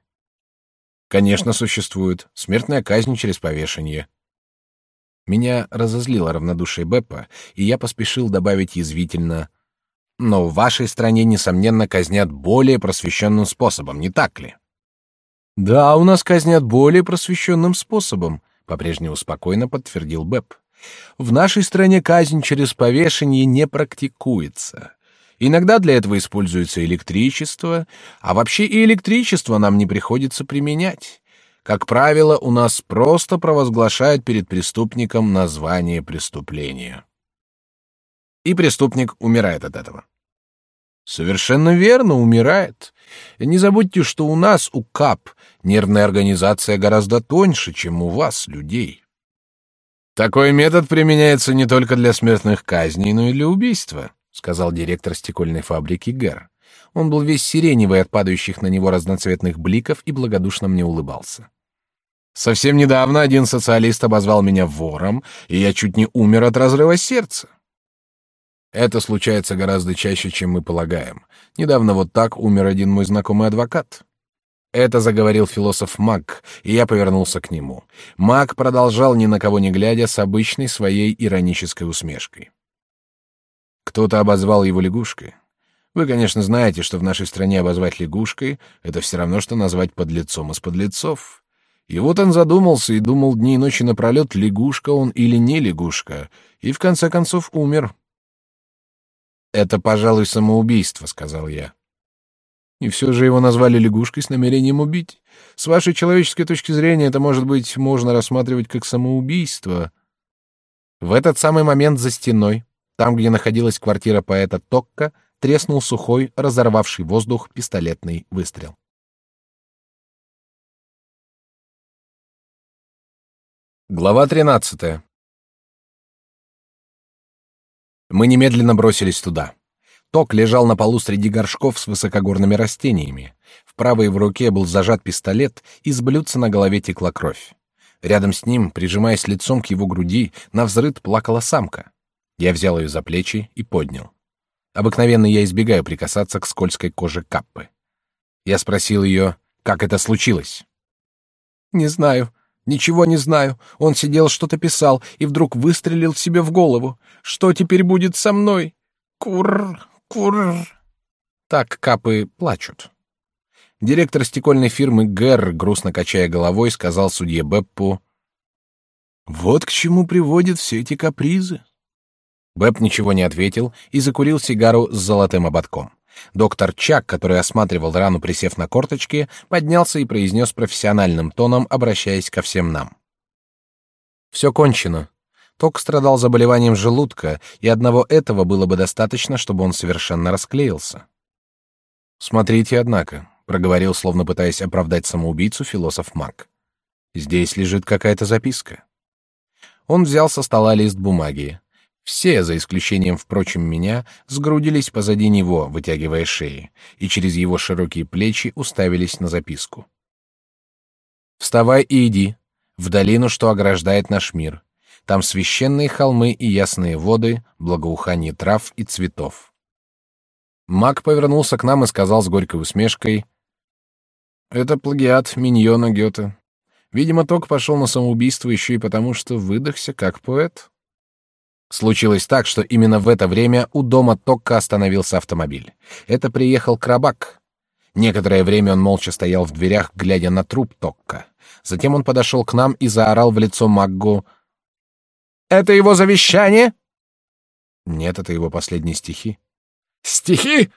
Конечно, существует. Смертная казнь через повешение. Меня разозлило равнодушие Беппа, и я поспешил добавить язвительно: "Но в вашей стране несомненно казнят более просвещенным способом, не так ли?" "Да, у нас казнят более просвещенным способом", по-прежнему спокойно подтвердил Бепп. "В нашей стране казнь через повешение не практикуется. Иногда для этого используется электричество, а вообще и электричество нам не приходится применять. Как правило, у нас просто провозглашают перед преступником название преступления. И преступник умирает от этого. Совершенно верно, умирает. Не забудьте, что у нас, у КАП, нервная организация гораздо тоньше, чем у вас, людей. Такой метод применяется не только для смертных казней, но и для убийства сказал директор стекольной фабрики Гэр. Он был весь сиреневый от падающих на него разноцветных бликов и благодушно мне улыбался. Совсем недавно один социалист обозвал меня вором, и я чуть не умер от разрыва сердца. Это случается гораздо чаще, чем мы полагаем. Недавно вот так умер один мой знакомый адвокат. Это заговорил философ Мак, и я повернулся к нему. Мак продолжал ни на кого не глядя с обычной своей иронической усмешкой. Кто-то обозвал его лягушкой. Вы, конечно, знаете, что в нашей стране обозвать лягушкой — это все равно, что назвать подлецом из подлецов. И вот он задумался и думал дни и ночи напролет, лягушка он или не лягушка, и в конце концов умер. «Это, пожалуй, самоубийство», — сказал я. И все же его назвали лягушкой с намерением убить. С вашей человеческой точки зрения это, может быть, можно рассматривать как самоубийство. В этот самый момент за стеной там, где находилась квартира поэта Токка, треснул сухой, разорвавший воздух пистолетный выстрел. Глава 13. Мы немедленно бросились туда. Ток лежал на полу среди горшков с высокогорными растениями. В правой в руке был зажат пистолет, и с блюдца на голове текла кровь. Рядом с ним, прижимаясь лицом к его груди, на взрыд плакала самка. Я взял ее за плечи и поднял. Обыкновенно я избегаю прикасаться к скользкой коже Каппы. Я спросил ее, как это случилось. «Не знаю. Ничего не знаю. Он сидел, что-то писал, и вдруг выстрелил себе в голову. Что теперь будет со мной? Кур, кур. Так капы плачут. Директор стекольной фирмы Гэр, грустно качая головой, сказал судье Беппу: "Вот к чему приводят все эти капризы". Бепп ничего не ответил и закурил сигару с золотым ободком. Доктор Чак, который осматривал рану, присев на корточки, поднялся и произнес профессиональным тоном, обращаясь ко всем нам. «Все кончено. Ток страдал заболеванием желудка, и одного этого было бы достаточно, чтобы он совершенно расклеился». «Смотрите, однако», — проговорил, словно пытаясь оправдать самоубийцу, философ Мак. «Здесь лежит какая-то записка». Он взял со стола лист бумаги. Все, за исключением, впрочем, меня, сгрудились позади него, вытягивая шеи, и через его широкие плечи уставились на записку. «Вставай и иди, в долину, что ограждает наш мир. Там священные холмы и ясные воды, благоухание трав и цветов». Маг повернулся к нам и сказал с горькой усмешкой, «Это плагиат миньона Гёте. Видимо, Ток пошел на самоубийство еще и потому, что выдохся как поэт». Случилось так, что именно в это время у дома Токка остановился автомобиль. Это приехал Крабак. Некоторое время он молча стоял в дверях, глядя на труп Токка. Затем он подошел к нам и заорал в лицо Маггу. «Это его завещание?» «Нет, это его последние стихи». «Стихи?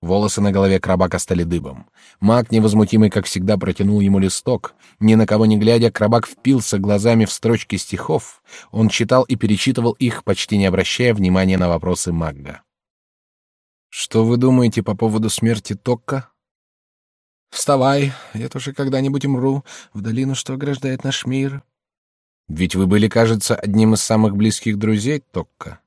Волосы на голове Крабака стали дыбом. Маг, невозмутимый, как всегда, протянул ему листок. Ни на кого не глядя, Крабак впился глазами в строчки стихов. Он читал и перечитывал их, почти не обращая внимания на вопросы Магга. «Что вы думаете по поводу смерти Токка?» «Вставай, я тоже когда-нибудь умру, в долину, что ограждает наш мир». «Ведь вы были, кажется, одним из самых близких друзей Токка».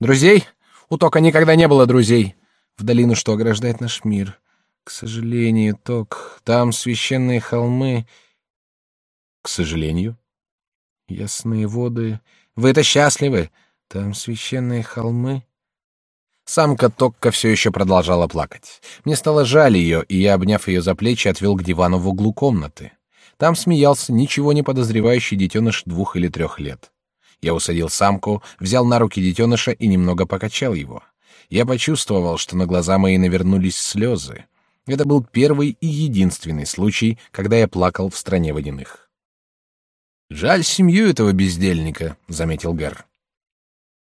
«Друзей? У Тока никогда не было друзей в долину, что ограждает наш мир. К сожалению, Ток, там священные холмы. К сожалению. Ясные воды. Вы это счастливы? Там священные холмы. Самка Токка все еще продолжала плакать. Мне стало жаль ее, и я, обняв ее за плечи, отвел к дивану в углу комнаты. Там смеялся ничего не подозревающий детеныш двух или трех лет. Я усадил самку, взял на руки детеныша и немного покачал его. Я почувствовал, что на глаза мои навернулись слезы. Это был первый и единственный случай, когда я плакал в стране водяных. «Жаль семью этого бездельника», — заметил Гэр.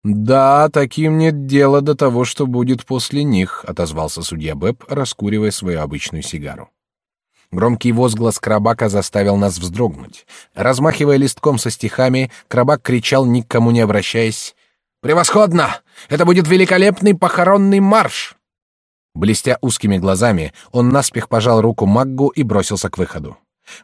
«Да, таким нет дела до того, что будет после них», — отозвался судья Бэб, раскуривая свою обычную сигару. Громкий возглас Крабака заставил нас вздрогнуть. Размахивая листком со стихами, Крабак кричал, никому не обращаясь, Превосходно! Это будет великолепный похоронный марш!» Блестя узкими глазами, он наспех пожал руку Маггу и бросился к выходу.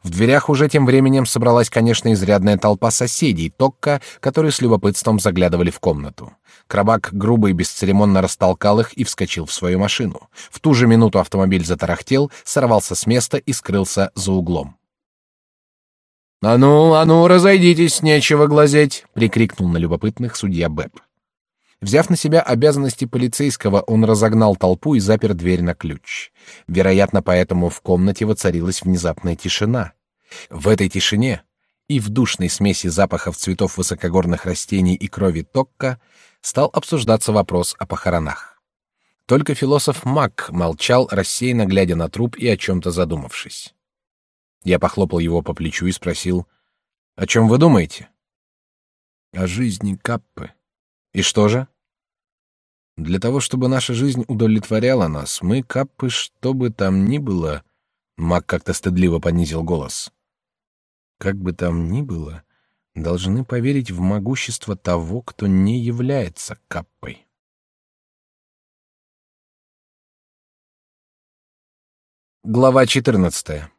В дверях уже тем временем собралась, конечно, изрядная толпа соседей Токка, которые с любопытством заглядывали в комнату. Крабак грубо и бесцеремонно растолкал их и вскочил в свою машину. В ту же минуту автомобиль затарахтел, сорвался с места и скрылся за углом. «А ну, а ну, разойдитесь, нечего глазеть!» — прикрикнул на любопытных судья Бэб. Взяв на себя обязанности полицейского, он разогнал толпу и запер дверь на ключ. Вероятно, поэтому в комнате воцарилась внезапная тишина. В этой тишине и в душной смеси запахов цветов высокогорных растений и крови Токка стал обсуждаться вопрос о похоронах. Только философ Мак молчал, рассеянно глядя на труп и о чем-то задумавшись. Я похлопал его по плечу и спросил, «О чем вы думаете?» «О жизни Каппы». «И что же?» «Для того, чтобы наша жизнь удовлетворяла нас, мы, Каппы, что бы там ни было...» Мак как-то стыдливо понизил голос. «Как бы там ни было, должны поверить в могущество того, кто не является Каппой». Глава четырнадцатая.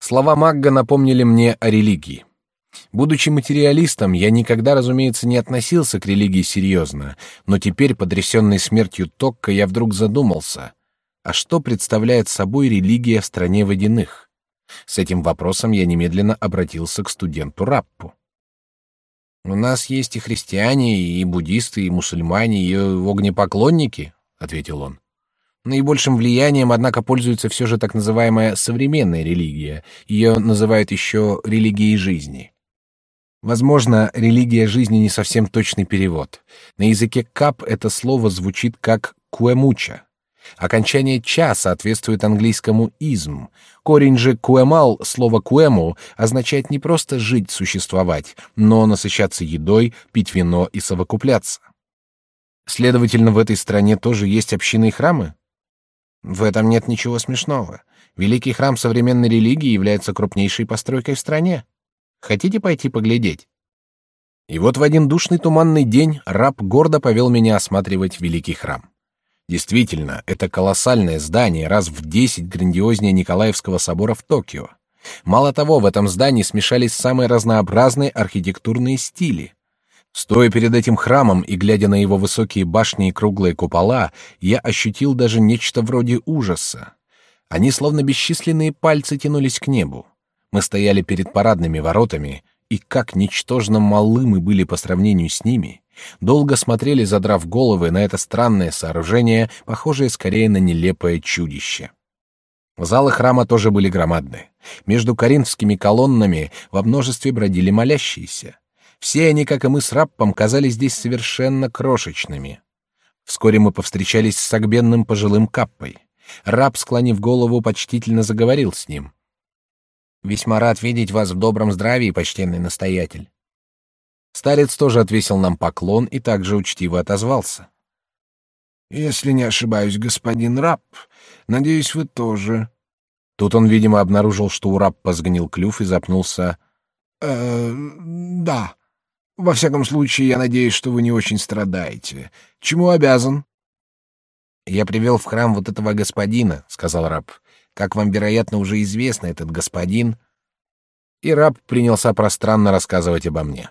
Слова Магга напомнили мне о религии. Будучи материалистом, я никогда, разумеется, не относился к религии серьезно, но теперь, потрясенный смертью Токка, я вдруг задумался, а что представляет собой религия в стране водяных? С этим вопросом я немедленно обратился к студенту Раппу. «У нас есть и христиане, и буддисты, и мусульмане, и огнепоклонники», — ответил он. Наибольшим влиянием, однако, пользуется все же так называемая современная религия. Ее называют еще религией жизни. Возможно, религия жизни не совсем точный перевод. На языке кап это слово звучит как куэмуча. Окончание «ча» соответствует английскому «изм». Корень же «куэмал» слово «куэму» означает не просто жить, существовать, но насыщаться едой, пить вино и совокупляться. Следовательно, в этой стране тоже есть общины и храмы? В этом нет ничего смешного. Великий храм современной религии является крупнейшей постройкой в стране. Хотите пойти поглядеть? И вот в один душный туманный день раб гордо повел меня осматривать великий храм. Действительно, это колоссальное здание, раз в десять грандиознее Николаевского собора в Токио. Мало того, в этом здании смешались самые разнообразные архитектурные стили. Стоя перед этим храмом и глядя на его высокие башни и круглые купола, я ощутил даже нечто вроде ужаса. Они словно бесчисленные пальцы тянулись к небу. Мы стояли перед парадными воротами, и как ничтожно малы мы были по сравнению с ними, долго смотрели, задрав головы, на это странное сооружение, похожее скорее на нелепое чудище. Залы храма тоже были громадны. Между коринфскими колоннами во множестве бродили молящиеся. Все они, как и мы с Раппом, казались здесь совершенно крошечными. Вскоре мы повстречались с согбенным пожилым каппой. Раб, склонив голову, почтительно заговорил с ним. «Весьма рад видеть вас в добром здравии, почтенный настоятель. Старец тоже отвесил нам поклон и также учтиво отозвался. «Если не ошибаюсь, господин раб, надеюсь, вы тоже». Тут он, видимо, обнаружил, что у раб сгнил клюв и запнулся. «Э, да. Во всяком случае, я надеюсь, что вы не очень страдаете. Чему обязан?» «Я привел в храм вот этого господина», — сказал раб. «Как вам, вероятно, уже известно, этот господин...» И раб принялся пространно рассказывать обо мне.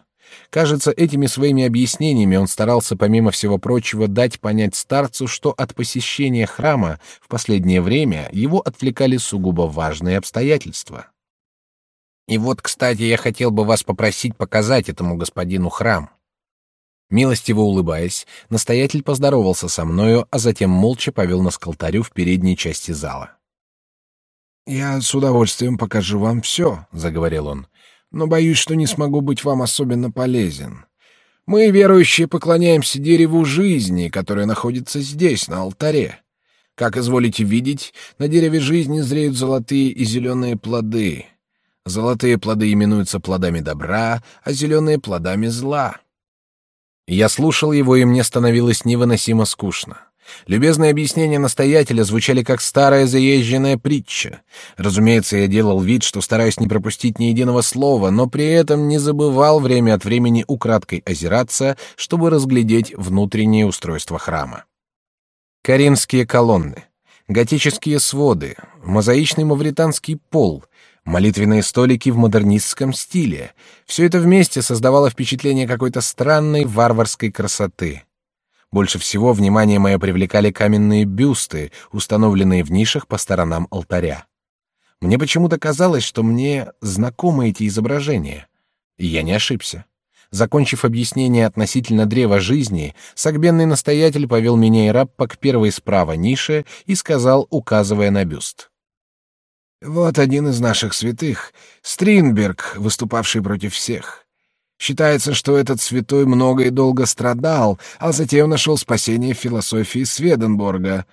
Кажется, этими своими объяснениями он старался, помимо всего прочего, дать понять старцу, что от посещения храма в последнее время его отвлекали сугубо важные обстоятельства. И вот, кстати, я хотел бы вас попросить показать этому господину храм. Милостиво улыбаясь, настоятель поздоровался со мною, а затем молча повел нас к алтарю в передней части зала. «Я с удовольствием покажу вам все», — заговорил он но боюсь, что не смогу быть вам особенно полезен. Мы, верующие, поклоняемся дереву жизни, которое находится здесь, на алтаре. Как изволите видеть, на дереве жизни зреют золотые и зеленые плоды. Золотые плоды именуются плодами добра, а зеленые — плодами зла. Я слушал его, и мне становилось невыносимо скучно. Любезные объяснения настоятеля звучали как старая заезженная притча. Разумеется, я делал вид, что стараюсь не пропустить ни единого слова, но при этом не забывал время от времени украдкой озираться, чтобы разглядеть внутреннее устройство храма. Каринские колонны, готические своды, мозаичный мавританский пол, молитвенные столики в модернистском стиле — все это вместе создавало впечатление какой-то странной варварской красоты — больше всего внимание мое привлекали каменные бюсты, установленные в нишах по сторонам алтаря. Мне почему-то казалось, что мне знакомы эти изображения. И я не ошибся. Закончив объяснение относительно древа жизни, сагбенный настоятель повел меня и раб к первой справа нише и сказал, указывая на бюст. «Вот один из наших святых, Стринберг, выступавший против всех. Считается, что этот святой много и долго страдал, а затем нашел спасение в философии Сведенборга.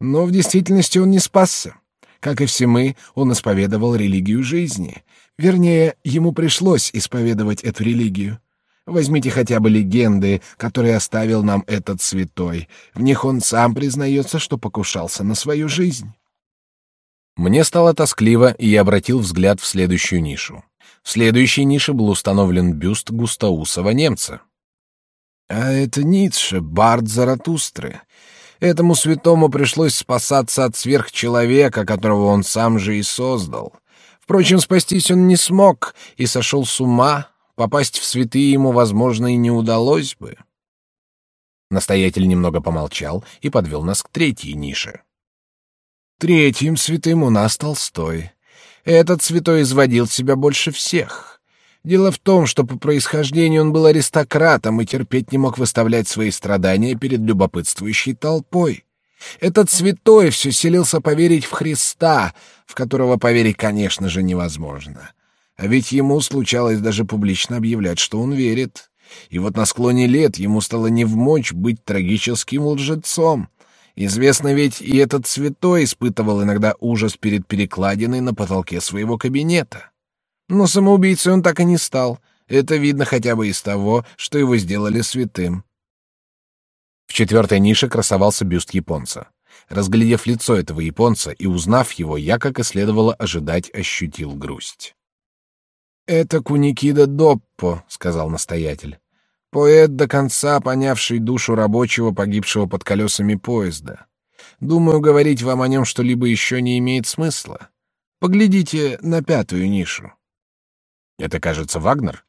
Но в действительности он не спасся. Как и все мы, он исповедовал религию жизни. Вернее, ему пришлось исповедовать эту религию. Возьмите хотя бы легенды, которые оставил нам этот святой. В них он сам признается, что покушался на свою жизнь. Мне стало тоскливо, и я обратил взгляд в следующую нишу. В следующей нише был установлен бюст густоусого немца. А это Ницше, бард Заратустры. Этому святому пришлось спасаться от сверхчеловека, которого он сам же и создал. Впрочем, спастись он не смог и сошел с ума, попасть в святые ему, возможно, и не удалось бы. Настоятель немного помолчал и подвел нас к третьей нише. Третьим святым у нас Толстой. Этот святой изводил себя больше всех. Дело в том, что по происхождению он был аристократом и терпеть не мог выставлять свои страдания перед любопытствующей толпой. Этот святой все селился поверить в Христа, в которого поверить, конечно же, невозможно. А ведь ему случалось даже публично объявлять, что он верит. И вот на склоне лет ему стало невмочь быть трагическим лжецом — Известно ведь, и этот святой испытывал иногда ужас перед перекладиной на потолке своего кабинета. Но самоубийцей он так и не стал. Это видно хотя бы из того, что его сделали святым. В четвертой нише красовался бюст японца. Разглядев лицо этого японца и узнав его, я, как и следовало ожидать, ощутил грусть. «Это Куникида Доппо», — сказал настоятель. Поэт, до конца понявший душу рабочего, погибшего под колесами поезда. Думаю, говорить вам о нем что-либо еще не имеет смысла. Поглядите на пятую нишу. Это, кажется, Вагнер?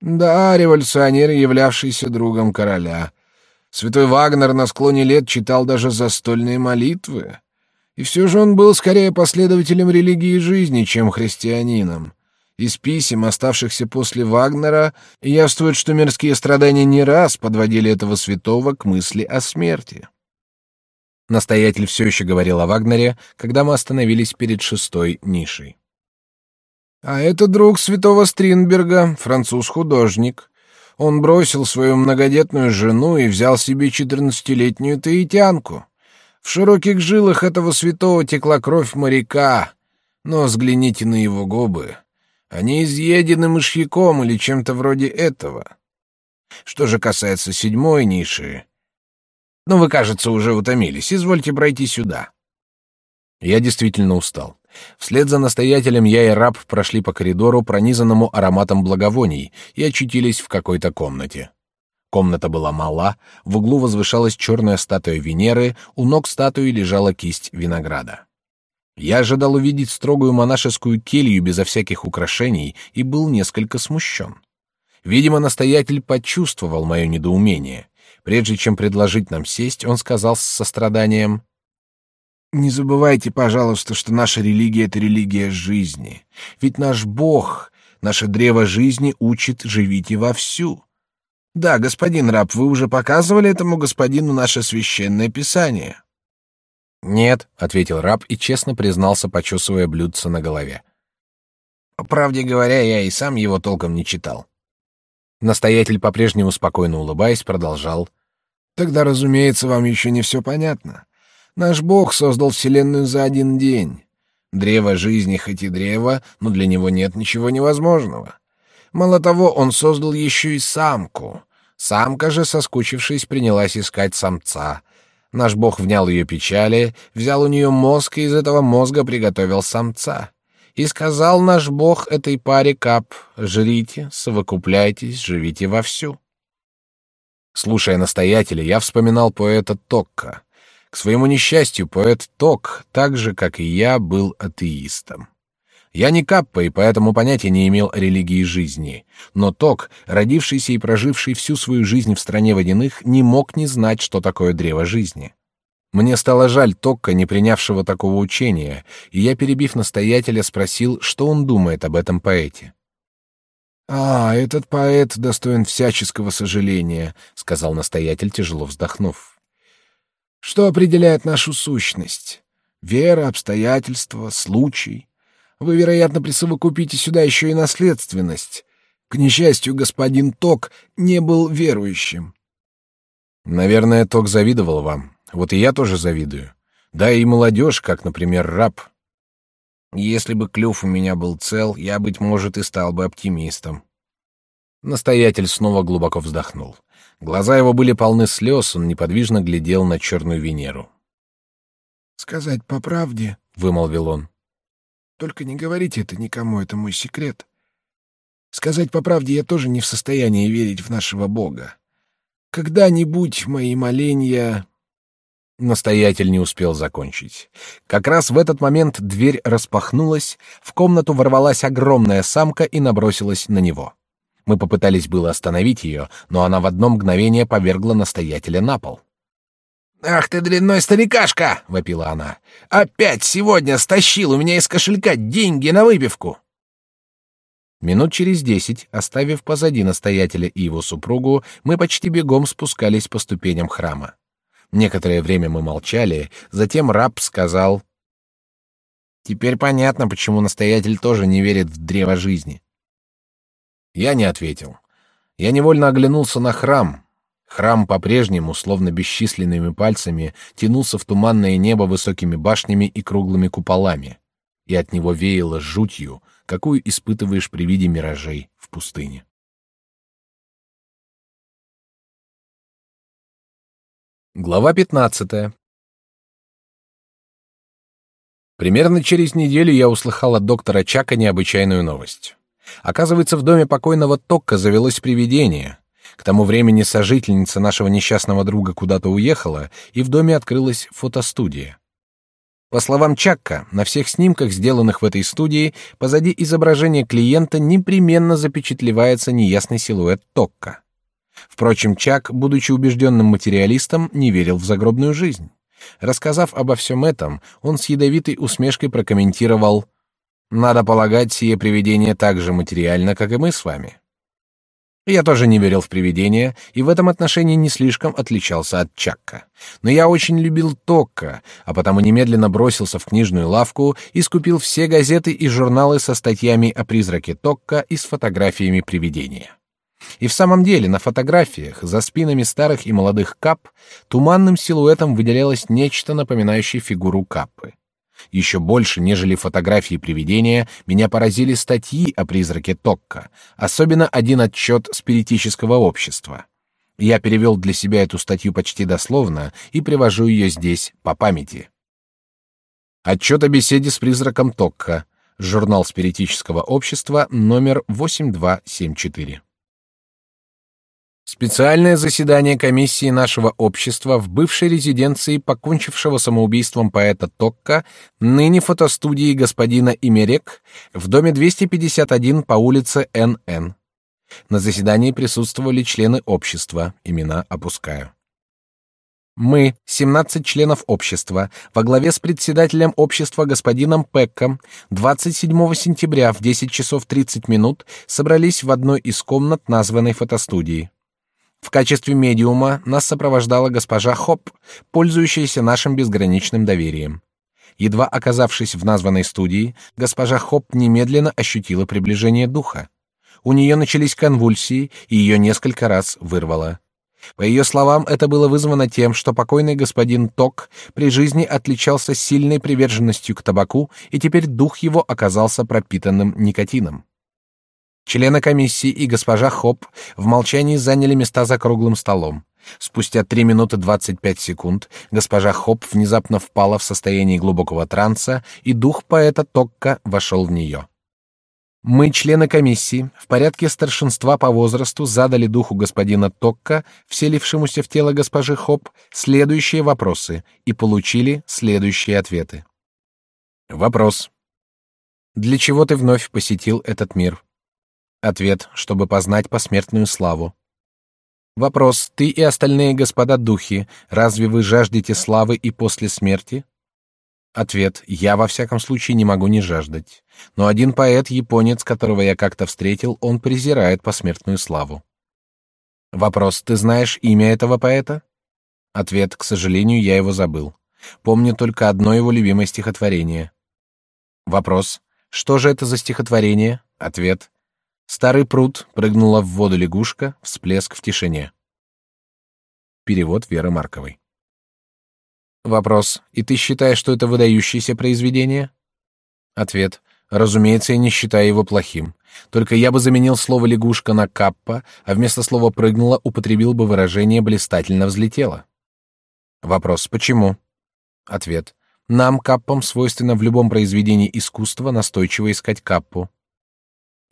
Да, революционер, являвшийся другом короля. Святой Вагнер на склоне лет читал даже застольные молитвы. И все же он был скорее последователем религии жизни, чем христианином. Из писем, оставшихся после Вагнера, явствует, что мирские страдания не раз подводили этого святого к мысли о смерти. Настоятель все еще говорил о Вагнере, когда мы остановились перед шестой нишей. А это друг святого Стринберга, француз-художник. Он бросил свою многодетную жену и взял себе четырнадцатилетнюю таитянку. В широких жилах этого святого текла кровь моряка, но взгляните на его губы. Они изъедены мышьяком или чем-то вроде этого. Что же касается седьмой ниши... Ну, вы, кажется, уже утомились. Извольте пройти сюда. Я действительно устал. Вслед за настоятелем я и раб прошли по коридору, пронизанному ароматом благовоний, и очутились в какой-то комнате. Комната была мала, в углу возвышалась черная статуя Венеры, у ног статуи лежала кисть винограда. Я ожидал увидеть строгую монашескую келью безо всяких украшений и был несколько смущен. Видимо, настоятель почувствовал мое недоумение. Прежде чем предложить нам сесть, он сказал с состраданием: не забывайте, пожалуйста, что наша религия это религия жизни. Ведь наш Бог, наше древо жизни учит живите вовсю. Да, господин раб, вы уже показывали этому господину наше священное писание. «Нет», — ответил раб и честно признался, почесывая блюдце на голове. «По правде говоря, я и сам его толком не читал». Настоятель, по-прежнему спокойно улыбаясь, продолжал. «Тогда, разумеется, вам еще не все понятно. Наш Бог создал Вселенную за один день. Древо жизни хоть и древо, но для него нет ничего невозможного. Мало того, он создал еще и самку. Самка же, соскучившись, принялась искать самца — Наш бог внял ее печали, взял у нее мозг и из этого мозга приготовил самца. И сказал наш бог этой паре кап, жрите, совокупляйтесь, живите вовсю. Слушая настоятеля, я вспоминал поэта Токка. К своему несчастью, поэт Ток, так же, как и я, был атеистом. Я не Каппа и поэтому понятия не имел о религии жизни. Но Ток, родившийся и проживший всю свою жизнь в стране водяных, не мог не знать, что такое древо жизни. Мне стало жаль Токка, не принявшего такого учения, и я, перебив настоятеля, спросил, что он думает об этом поэте. «А, этот поэт достоин всяческого сожаления», — сказал настоятель, тяжело вздохнув. «Что определяет нашу сущность? Вера, обстоятельства, случай?» Вы, вероятно, присовокупите сюда еще и наследственность. К несчастью, господин Ток не был верующим. Наверное, Ток завидовал вам. Вот и я тоже завидую. Да и молодежь, как, например, раб. Если бы клюв у меня был цел, я, быть может, и стал бы оптимистом. Настоятель снова глубоко вздохнул. Глаза его были полны слез, он неподвижно глядел на черную Венеру. «Сказать по правде», — вымолвил он, только не говорите это никому, это мой секрет. Сказать по правде, я тоже не в состоянии верить в нашего Бога. Когда-нибудь мои моления Настоятель не успел закончить. Как раз в этот момент дверь распахнулась, в комнату ворвалась огромная самка и набросилась на него. Мы попытались было остановить ее, но она в одно мгновение повергла настоятеля на пол. «Ах ты, дрянной старикашка!» — вопила она. «Опять сегодня стащил у меня из кошелька деньги на выпивку!» Минут через десять, оставив позади настоятеля и его супругу, мы почти бегом спускались по ступеням храма. Некоторое время мы молчали, затем раб сказал: "Теперь понятно, почему настоятель тоже не верит в древо жизни". Я не ответил. Я невольно оглянулся на храм. Храм по-прежнему, словно бесчисленными пальцами, тянулся в туманное небо высокими башнями и круглыми куполами, и от него веяло жутью, какую испытываешь при виде миражей в пустыне. Глава 15. Примерно через неделю я услыхал от доктора Чака необычайную новость. Оказывается, в доме покойного Токка завелось привидение. К тому времени сожительница нашего несчастного друга куда-то уехала, и в доме открылась фотостудия. По словам Чакка, на всех снимках, сделанных в этой студии, позади изображения клиента непременно запечатлевается неясный силуэт Токка. Впрочем, Чак, будучи убежденным материалистом, не верил в загробную жизнь. Рассказав обо всем этом, он с ядовитой усмешкой прокомментировал «Надо полагать, сие привидение так же материально, как и мы с вами». Я тоже не верил в привидения и в этом отношении не слишком отличался от Чакка. Но я очень любил Токка, а потому немедленно бросился в книжную лавку и скупил все газеты и журналы со статьями о призраке Токка и с фотографиями привидения. И в самом деле на фотографиях за спинами старых и молодых кап туманным силуэтом выделялось нечто напоминающее фигуру капы. Еще больше, нежели фотографии привидения, меня поразили статьи о призраке Токка, особенно один отчет спиритического общества. Я перевел для себя эту статью почти дословно и привожу ее здесь по памяти. Отчет о беседе с призраком Токка. Журнал спиритического общества номер 8274. Специальное заседание комиссии нашего общества в бывшей резиденции покончившего самоубийством поэта Токка, ныне фотостудии господина Имерек, в доме 251 по улице НН. На заседании присутствовали члены общества, имена опускаю. Мы, 17 членов общества, во главе с председателем общества господином Пекком, 27 сентября в 10 часов 30 минут собрались в одной из комнат названной фотостудии. В качестве медиума нас сопровождала госпожа Хоп, пользующаяся нашим безграничным доверием. Едва оказавшись в названной студии, госпожа Хоп немедленно ощутила приближение духа. У нее начались конвульсии, и ее несколько раз вырвало. По ее словам, это было вызвано тем, что покойный господин Ток при жизни отличался сильной приверженностью к табаку, и теперь дух его оказался пропитанным никотином. Члены комиссии и госпожа Хоп в молчании заняли места за круглым столом. Спустя три минуты двадцать пять секунд госпожа Хоп внезапно впала в состояние глубокого транса, и дух поэта Токка вошел в нее. Мы, члены комиссии, в порядке старшинства по возрасту задали духу господина Токка, вселившемуся в тело госпожи Хоп, следующие вопросы и получили следующие ответы. Вопрос. Для чего ты вновь посетил этот мир? Ответ, чтобы познать посмертную славу. Вопрос: ты и остальные господа духи, разве вы жаждете славы и после смерти? Ответ: я во всяком случае не могу не жаждать. Но один поэт, японец, которого я как-то встретил, он презирает посмертную славу. Вопрос: ты знаешь имя этого поэта? Ответ: к сожалению, я его забыл. Помню только одно его любимое стихотворение. Вопрос: что же это за стихотворение? Ответ: Старый пруд, прыгнула в воду лягушка, всплеск в тишине. Перевод Веры Марковой. Вопрос. И ты считаешь, что это выдающееся произведение? Ответ. Разумеется, я не считаю его плохим. Только я бы заменил слово лягушка на каппа, а вместо слова прыгнула употребил бы выражение блистательно взлетела. Вопрос. Почему? Ответ. Нам каппам свойственно в любом произведении искусства настойчиво искать каппу.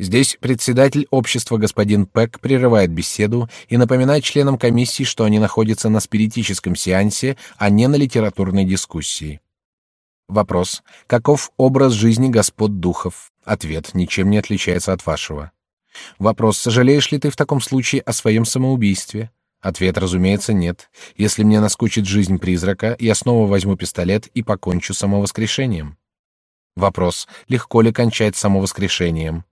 Здесь председатель общества господин Пэк прерывает беседу и напоминает членам комиссии, что они находятся на спиритическом сеансе, а не на литературной дискуссии. Вопрос: каков образ жизни господ духов? Ответ: ничем не отличается от вашего. Вопрос: сожалеешь ли ты в таком случае о своем самоубийстве? Ответ, разумеется, нет. Если мне наскучит жизнь призрака, я снова возьму пистолет и покончу самовоскрешением. Вопрос: легко ли кончать самовоскрешением?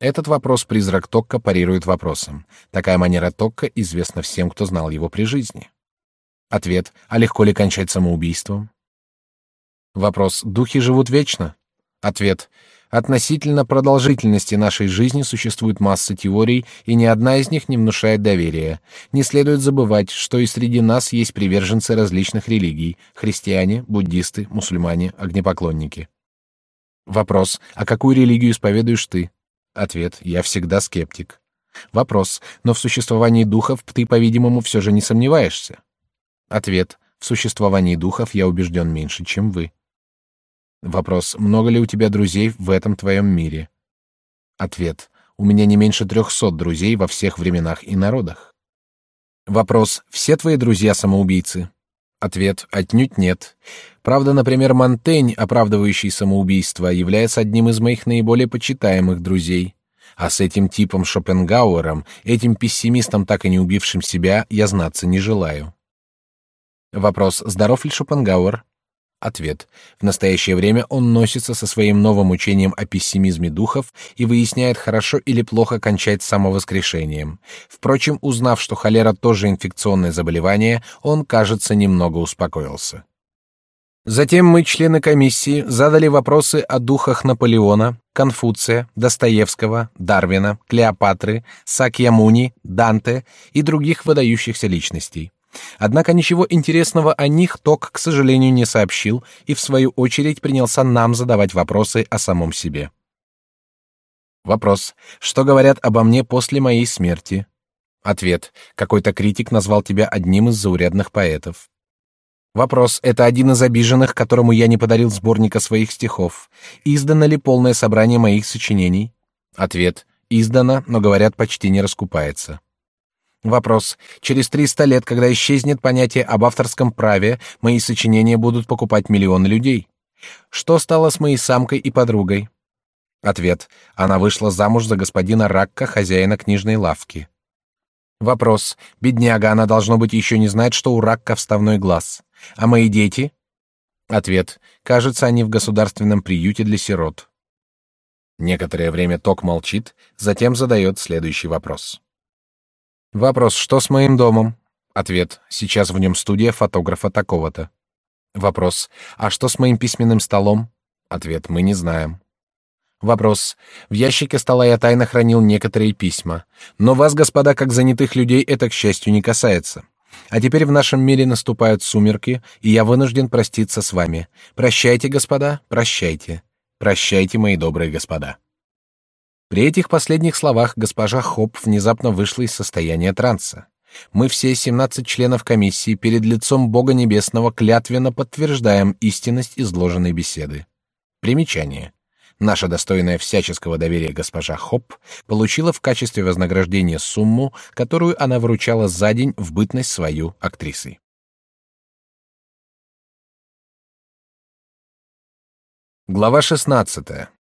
Этот вопрос призрак Токка парирует вопросом. Такая манера Токка известна всем, кто знал его при жизни. Ответ: а легко ли кончать самоубийством? Вопрос: духи живут вечно? Ответ: относительно продолжительности нашей жизни существует масса теорий, и ни одна из них не внушает доверия. Не следует забывать, что и среди нас есть приверженцы различных религий: христиане, буддисты, мусульмане, огнепоклонники. Вопрос: а какую религию исповедуешь ты? Ответ: я всегда скептик. Вопрос: но в существовании духов ты, по-видимому, все же не сомневаешься? Ответ: в существовании духов я убежден меньше, чем вы. Вопрос: много ли у тебя друзей в этом твоем мире? Ответ: у меня не меньше трехсот друзей во всех временах и народах. Вопрос: все твои друзья самоубийцы? Ответ: отнюдь нет. Правда, например, Монтень, оправдывающий самоубийство, является одним из моих наиболее почитаемых друзей. А с этим типом Шопенгауэром, этим пессимистом, так и не убившим себя, я знаться не желаю. Вопрос: здоров ли Шопенгауэр? Ответ. В настоящее время он носится со своим новым учением о пессимизме духов и выясняет, хорошо или плохо кончать самовоскрешением. Впрочем, узнав, что холера тоже инфекционное заболевание, он, кажется, немного успокоился. Затем мы, члены комиссии, задали вопросы о духах Наполеона, Конфуция, Достоевского, Дарвина, Клеопатры, Сакьямуни, Данте и других выдающихся личностей. Однако ничего интересного о них Ток, к сожалению, не сообщил и в свою очередь принялся нам задавать вопросы о самом себе. Вопрос: что говорят обо мне после моей смерти? Ответ: какой-то критик назвал тебя одним из заурядных поэтов. Вопрос: это один из обиженных, которому я не подарил сборника своих стихов. Издано ли полное собрание моих сочинений? Ответ: издано, но говорят почти не раскупается. Вопрос. Через 300 лет, когда исчезнет понятие об авторском праве, мои сочинения будут покупать миллионы людей. Что стало с моей самкой и подругой? Ответ. Она вышла замуж за господина Ракка, хозяина книжной лавки. Вопрос. Бедняга, она должно быть еще не знает, что у Ракка вставной глаз. А мои дети? Ответ. Кажется, они в государственном приюте для сирот. Некоторое время Ток молчит, затем задает следующий вопрос. Вопрос: что с моим домом? Ответ: сейчас в нем студия фотографа такого-то. Вопрос: а что с моим письменным столом? Ответ: мы не знаем. Вопрос: в ящике стола я тайно хранил некоторые письма, но вас, господа, как занятых людей, это к счастью не касается. А теперь в нашем мире наступают сумерки, и я вынужден проститься с вами. Прощайте, господа, прощайте, прощайте, мои добрые господа. При этих последних словах госпожа Хоп внезапно вышла из состояния транса. Мы все 17 членов комиссии перед лицом Бога Небесного клятвенно подтверждаем истинность изложенной беседы. Примечание. Наша достойная всяческого доверия госпожа Хоп получила в качестве вознаграждения сумму, которую она вручала за день в бытность свою актрисой. Глава 16.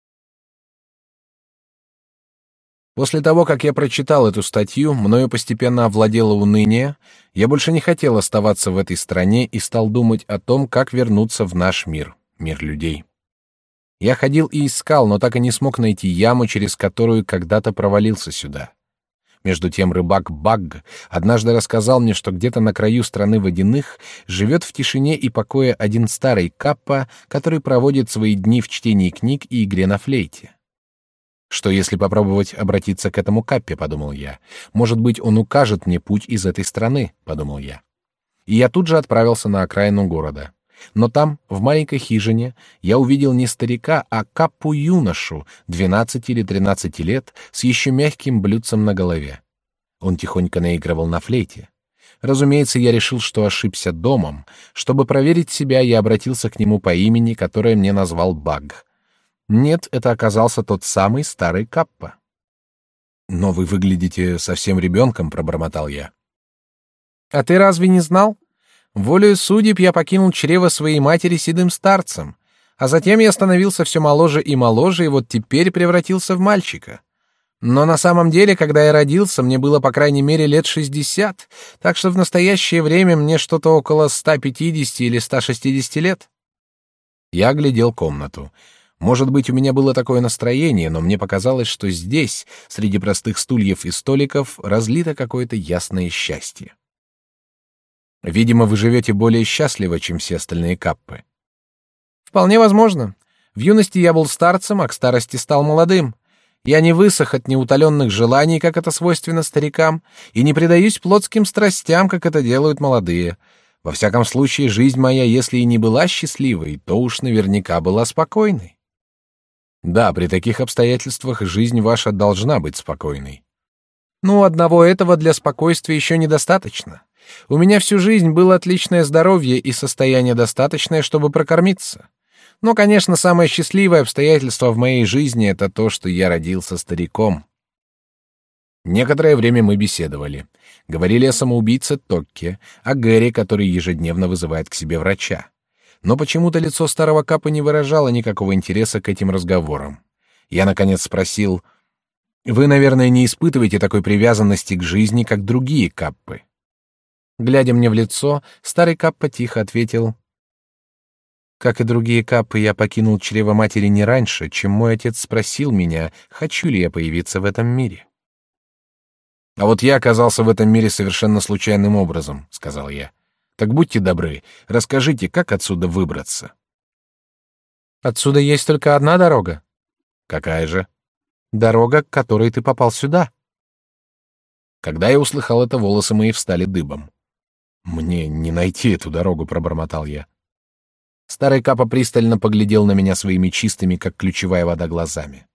После того, как я прочитал эту статью, мною постепенно овладело уныние. Я больше не хотел оставаться в этой стране и стал думать о том, как вернуться в наш мир, мир людей. Я ходил и искал, но так и не смог найти яму, через которую когда-то провалился сюда. Между тем рыбак Багг однажды рассказал мне, что где-то на краю страны водяных живет в тишине и покое один старый каппа, который проводит свои дни в чтении книг и игре на флейте. Что если попробовать обратиться к этому Каппе, подумал я. Может быть, он укажет мне путь из этой страны, подумал я. И я тут же отправился на окраину города. Но там, в маленькой хижине, я увидел не старика, а каппу юношу, двенадцати или тринадцати лет, с еще мягким блюдцем на голове. Он тихонько наигрывал на флейте. Разумеется, я решил, что ошибся домом. Чтобы проверить себя, я обратился к нему по имени, которое мне назвал Баг. Нет, это оказался тот самый старый Каппа. Но вы выглядите совсем ребенком, пробормотал я. А ты разве не знал? Волею судеб я покинул чрево своей матери седым старцем, а затем я становился все моложе и моложе, и вот теперь превратился в мальчика. Но на самом деле, когда я родился, мне было по крайней мере лет шестьдесят, так что в настоящее время мне что-то около ста пятидесяти или ста шестидесяти лет. Я глядел комнату. Может быть, у меня было такое настроение, но мне показалось, что здесь, среди простых стульев и столиков, разлито какое-то ясное счастье. Видимо, вы живете более счастливо, чем все остальные каппы. Вполне возможно. В юности я был старцем, а к старости стал молодым. Я не высох от неутоленных желаний, как это свойственно старикам, и не предаюсь плотским страстям, как это делают молодые. Во всяком случае, жизнь моя, если и не была счастливой, то уж наверняка была спокойной. Да, при таких обстоятельствах жизнь ваша должна быть спокойной. Ну, одного этого для спокойствия еще недостаточно. У меня всю жизнь было отличное здоровье и состояние достаточное, чтобы прокормиться. Но, конечно, самое счастливое обстоятельство в моей жизни это то, что я родился стариком. Некоторое время мы беседовали. Говорили о самоубийце Токке, о Гэри, который ежедневно вызывает к себе врача. Но почему-то лицо старого капа не выражало никакого интереса к этим разговорам. Я, наконец, спросил, «Вы, наверное, не испытываете такой привязанности к жизни, как другие каппы?» Глядя мне в лицо, старый Каппа тихо ответил: как и другие каппы, я покинул чрево матери не раньше, чем мой отец спросил меня, хочу ли я появиться в этом мире. А вот я оказался в этом мире совершенно случайным образом, сказал я. Так будьте добры, расскажите, как отсюда выбраться. Отсюда есть только одна дорога. Какая же? Дорога, к которой ты попал сюда. Когда я услыхал это, волосы мои встали дыбом. Мне не найти эту дорогу, пробормотал я. Старый Капа пристально поглядел на меня своими чистыми, как ключевая вода, глазами.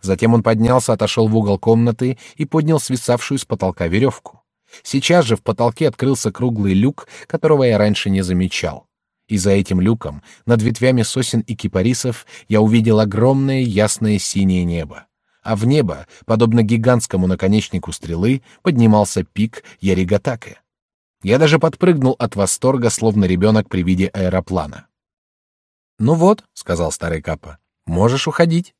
Затем он поднялся, отошел в угол комнаты и поднял свисавшую с потолка веревку. Сейчас же в потолке открылся круглый люк, которого я раньше не замечал. И за этим люком, над ветвями сосен и кипарисов, я увидел огромное ясное синее небо. А в небо, подобно гигантскому наконечнику стрелы, поднимался пик Яригатаке. Я даже подпрыгнул от восторга, словно ребенок при виде аэроплана. «Ну вот», — сказал старый Капа, — «можешь уходить».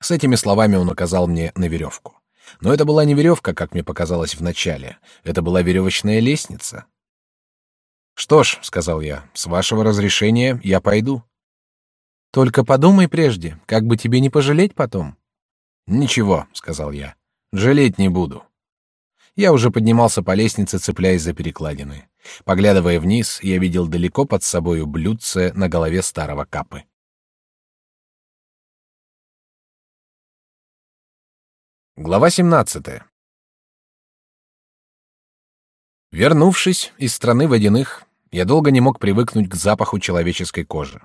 С этими словами он указал мне на веревку. Но это была не веревка, как мне показалось вначале. Это была веревочная лестница. «Что ж», — сказал я, — «с вашего разрешения я пойду». «Только подумай прежде, как бы тебе не пожалеть потом». «Ничего», — сказал я, — «жалеть не буду». Я уже поднимался по лестнице, цепляясь за перекладины. Поглядывая вниз, я видел далеко под собою блюдце на голове старого капы. Глава 17. Вернувшись из страны водяных, я долго не мог привыкнуть к запаху человеческой кожи.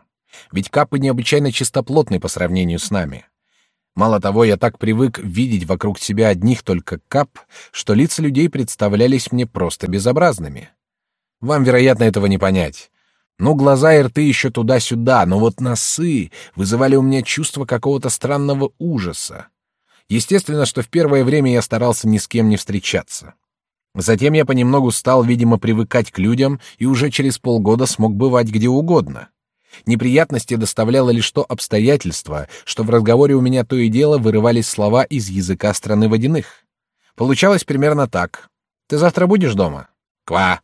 Ведь капы необычайно чистоплотны по сравнению с нами. Мало того, я так привык видеть вокруг себя одних только кап, что лица людей представлялись мне просто безобразными. Вам, вероятно, этого не понять. Ну, глаза и рты еще туда-сюда, но вот носы вызывали у меня чувство какого-то странного ужаса. Естественно, что в первое время я старался ни с кем не встречаться. Затем я понемногу стал, видимо, привыкать к людям и уже через полгода смог бывать где угодно. Неприятности доставляло лишь то обстоятельство, что в разговоре у меня то и дело вырывались слова из языка страны водяных. Получалось примерно так. «Ты завтра будешь дома?» «Ква!»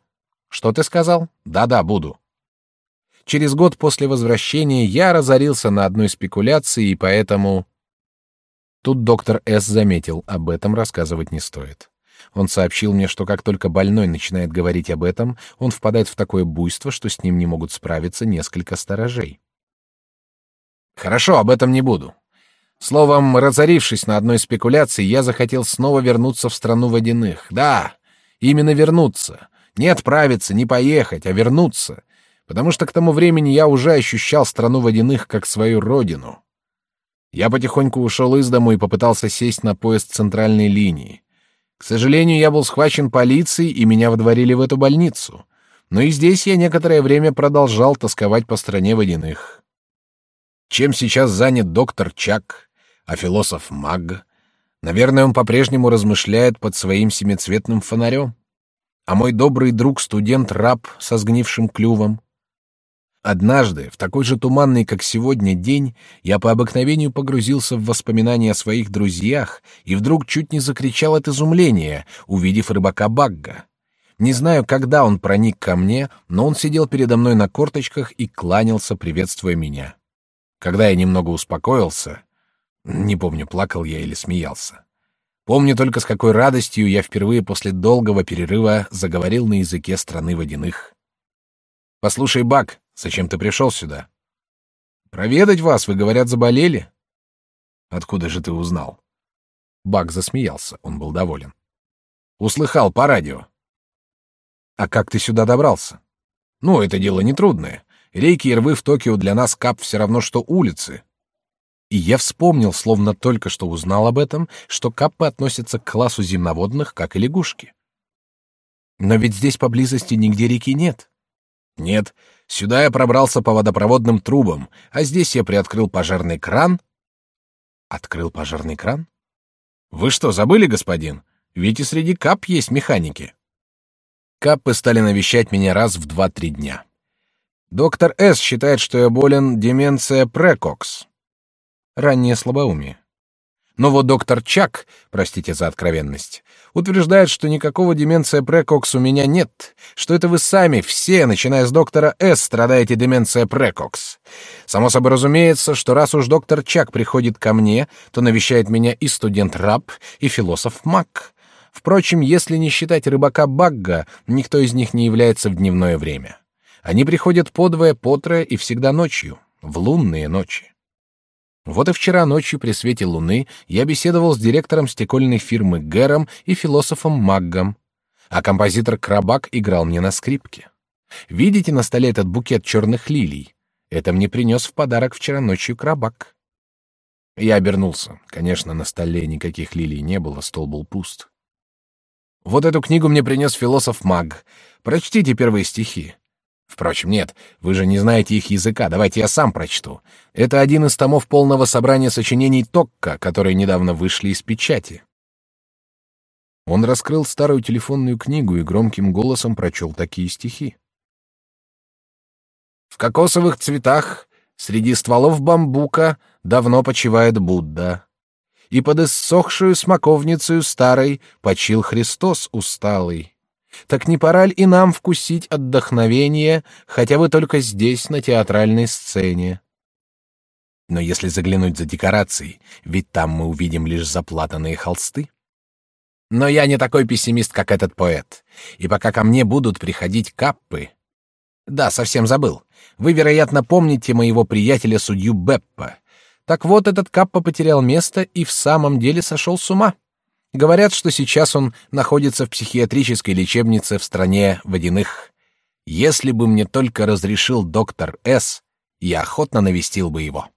«Что ты сказал?» «Да-да, буду». Через год после возвращения я разорился на одной спекуляции, и поэтому... Тут доктор С. заметил, об этом рассказывать не стоит. Он сообщил мне, что как только больной начинает говорить об этом, он впадает в такое буйство, что с ним не могут справиться несколько сторожей. Хорошо, об этом не буду. Словом, разорившись на одной спекуляции, я захотел снова вернуться в страну водяных. Да, именно вернуться. Не отправиться, не поехать, а вернуться. Потому что к тому времени я уже ощущал страну водяных как свою родину. Я потихоньку ушел из дому и попытался сесть на поезд центральной линии. К сожалению, я был схвачен полицией, и меня водворили в эту больницу. Но и здесь я некоторое время продолжал тосковать по стране водяных. Чем сейчас занят доктор Чак, а философ Маг? Наверное, он по-прежнему размышляет под своим семицветным фонарем. А мой добрый друг студент раб со сгнившим клювом? Однажды, в такой же туманный, как сегодня, день, я по обыкновению погрузился в воспоминания о своих друзьях и вдруг чуть не закричал от изумления, увидев рыбака Багга. Не знаю, когда он проник ко мне, но он сидел передо мной на корточках и кланялся, приветствуя меня. Когда я немного успокоился, не помню, плакал я или смеялся. Помню только, с какой радостью я впервые после долгого перерыва заговорил на языке страны водяных. «Послушай, Бак, Зачем ты пришел сюда? Проведать вас, вы, говорят, заболели. Откуда же ты узнал? Бак засмеялся, он был доволен. Услыхал по радио. А как ты сюда добрался? Ну, это дело нетрудное. Рейки и рвы в Токио для нас кап все равно, что улицы. И я вспомнил, словно только что узнал об этом, что каппы относятся к классу земноводных, как и лягушки. Но ведь здесь поблизости нигде реки нет. Нет, Сюда я пробрался по водопроводным трубам, а здесь я приоткрыл пожарный кран. Открыл пожарный кран? Вы что, забыли, господин? Ведь и среди кап есть механики. Каппы стали навещать меня раз в два-три дня. Доктор С считает, что я болен деменция прекокс. Раннее слабоумие. Но вот доктор Чак, простите за откровенность, утверждает, что никакого деменция прекокс у меня нет, что это вы сами все, начиная с доктора С, страдаете деменция прекокс. Само собой разумеется, что раз уж доктор Чак приходит ко мне, то навещает меня и студент Раб, и философ Мак. Впрочем, если не считать рыбака Багга, никто из них не является в дневное время. Они приходят подвое, потрое и всегда ночью, в лунные ночи. Вот и вчера ночью при свете луны я беседовал с директором стекольной фирмы Гэром и философом Маггом, а композитор Крабак играл мне на скрипке. Видите на столе этот букет черных лилий? Это мне принес в подарок вчера ночью Крабак. Я обернулся. Конечно, на столе никаких лилий не было, стол был пуст. Вот эту книгу мне принес философ Маг. Прочтите первые стихи. Впрочем, нет, вы же не знаете их языка, давайте я сам прочту. Это один из томов полного собрания сочинений Токка, которые недавно вышли из печати. Он раскрыл старую телефонную книгу и громким голосом прочел такие стихи. В кокосовых цветах среди стволов бамбука давно почивает Будда, и под иссохшую смоковницей старой почил Христос усталый. Так не пора ли и нам вкусить отдохновение, хотя бы только здесь, на театральной сцене? Но если заглянуть за декорации, ведь там мы увидим лишь заплатанные холсты. Но я не такой пессимист, как этот поэт. И пока ко мне будут приходить каппы... Да, совсем забыл. Вы, вероятно, помните моего приятеля-судью Беппа. Так вот, этот каппа потерял место и в самом деле сошел с ума. Говорят, что сейчас он находится в психиатрической лечебнице в стране водяных. Если бы мне только разрешил доктор С, я охотно навестил бы его.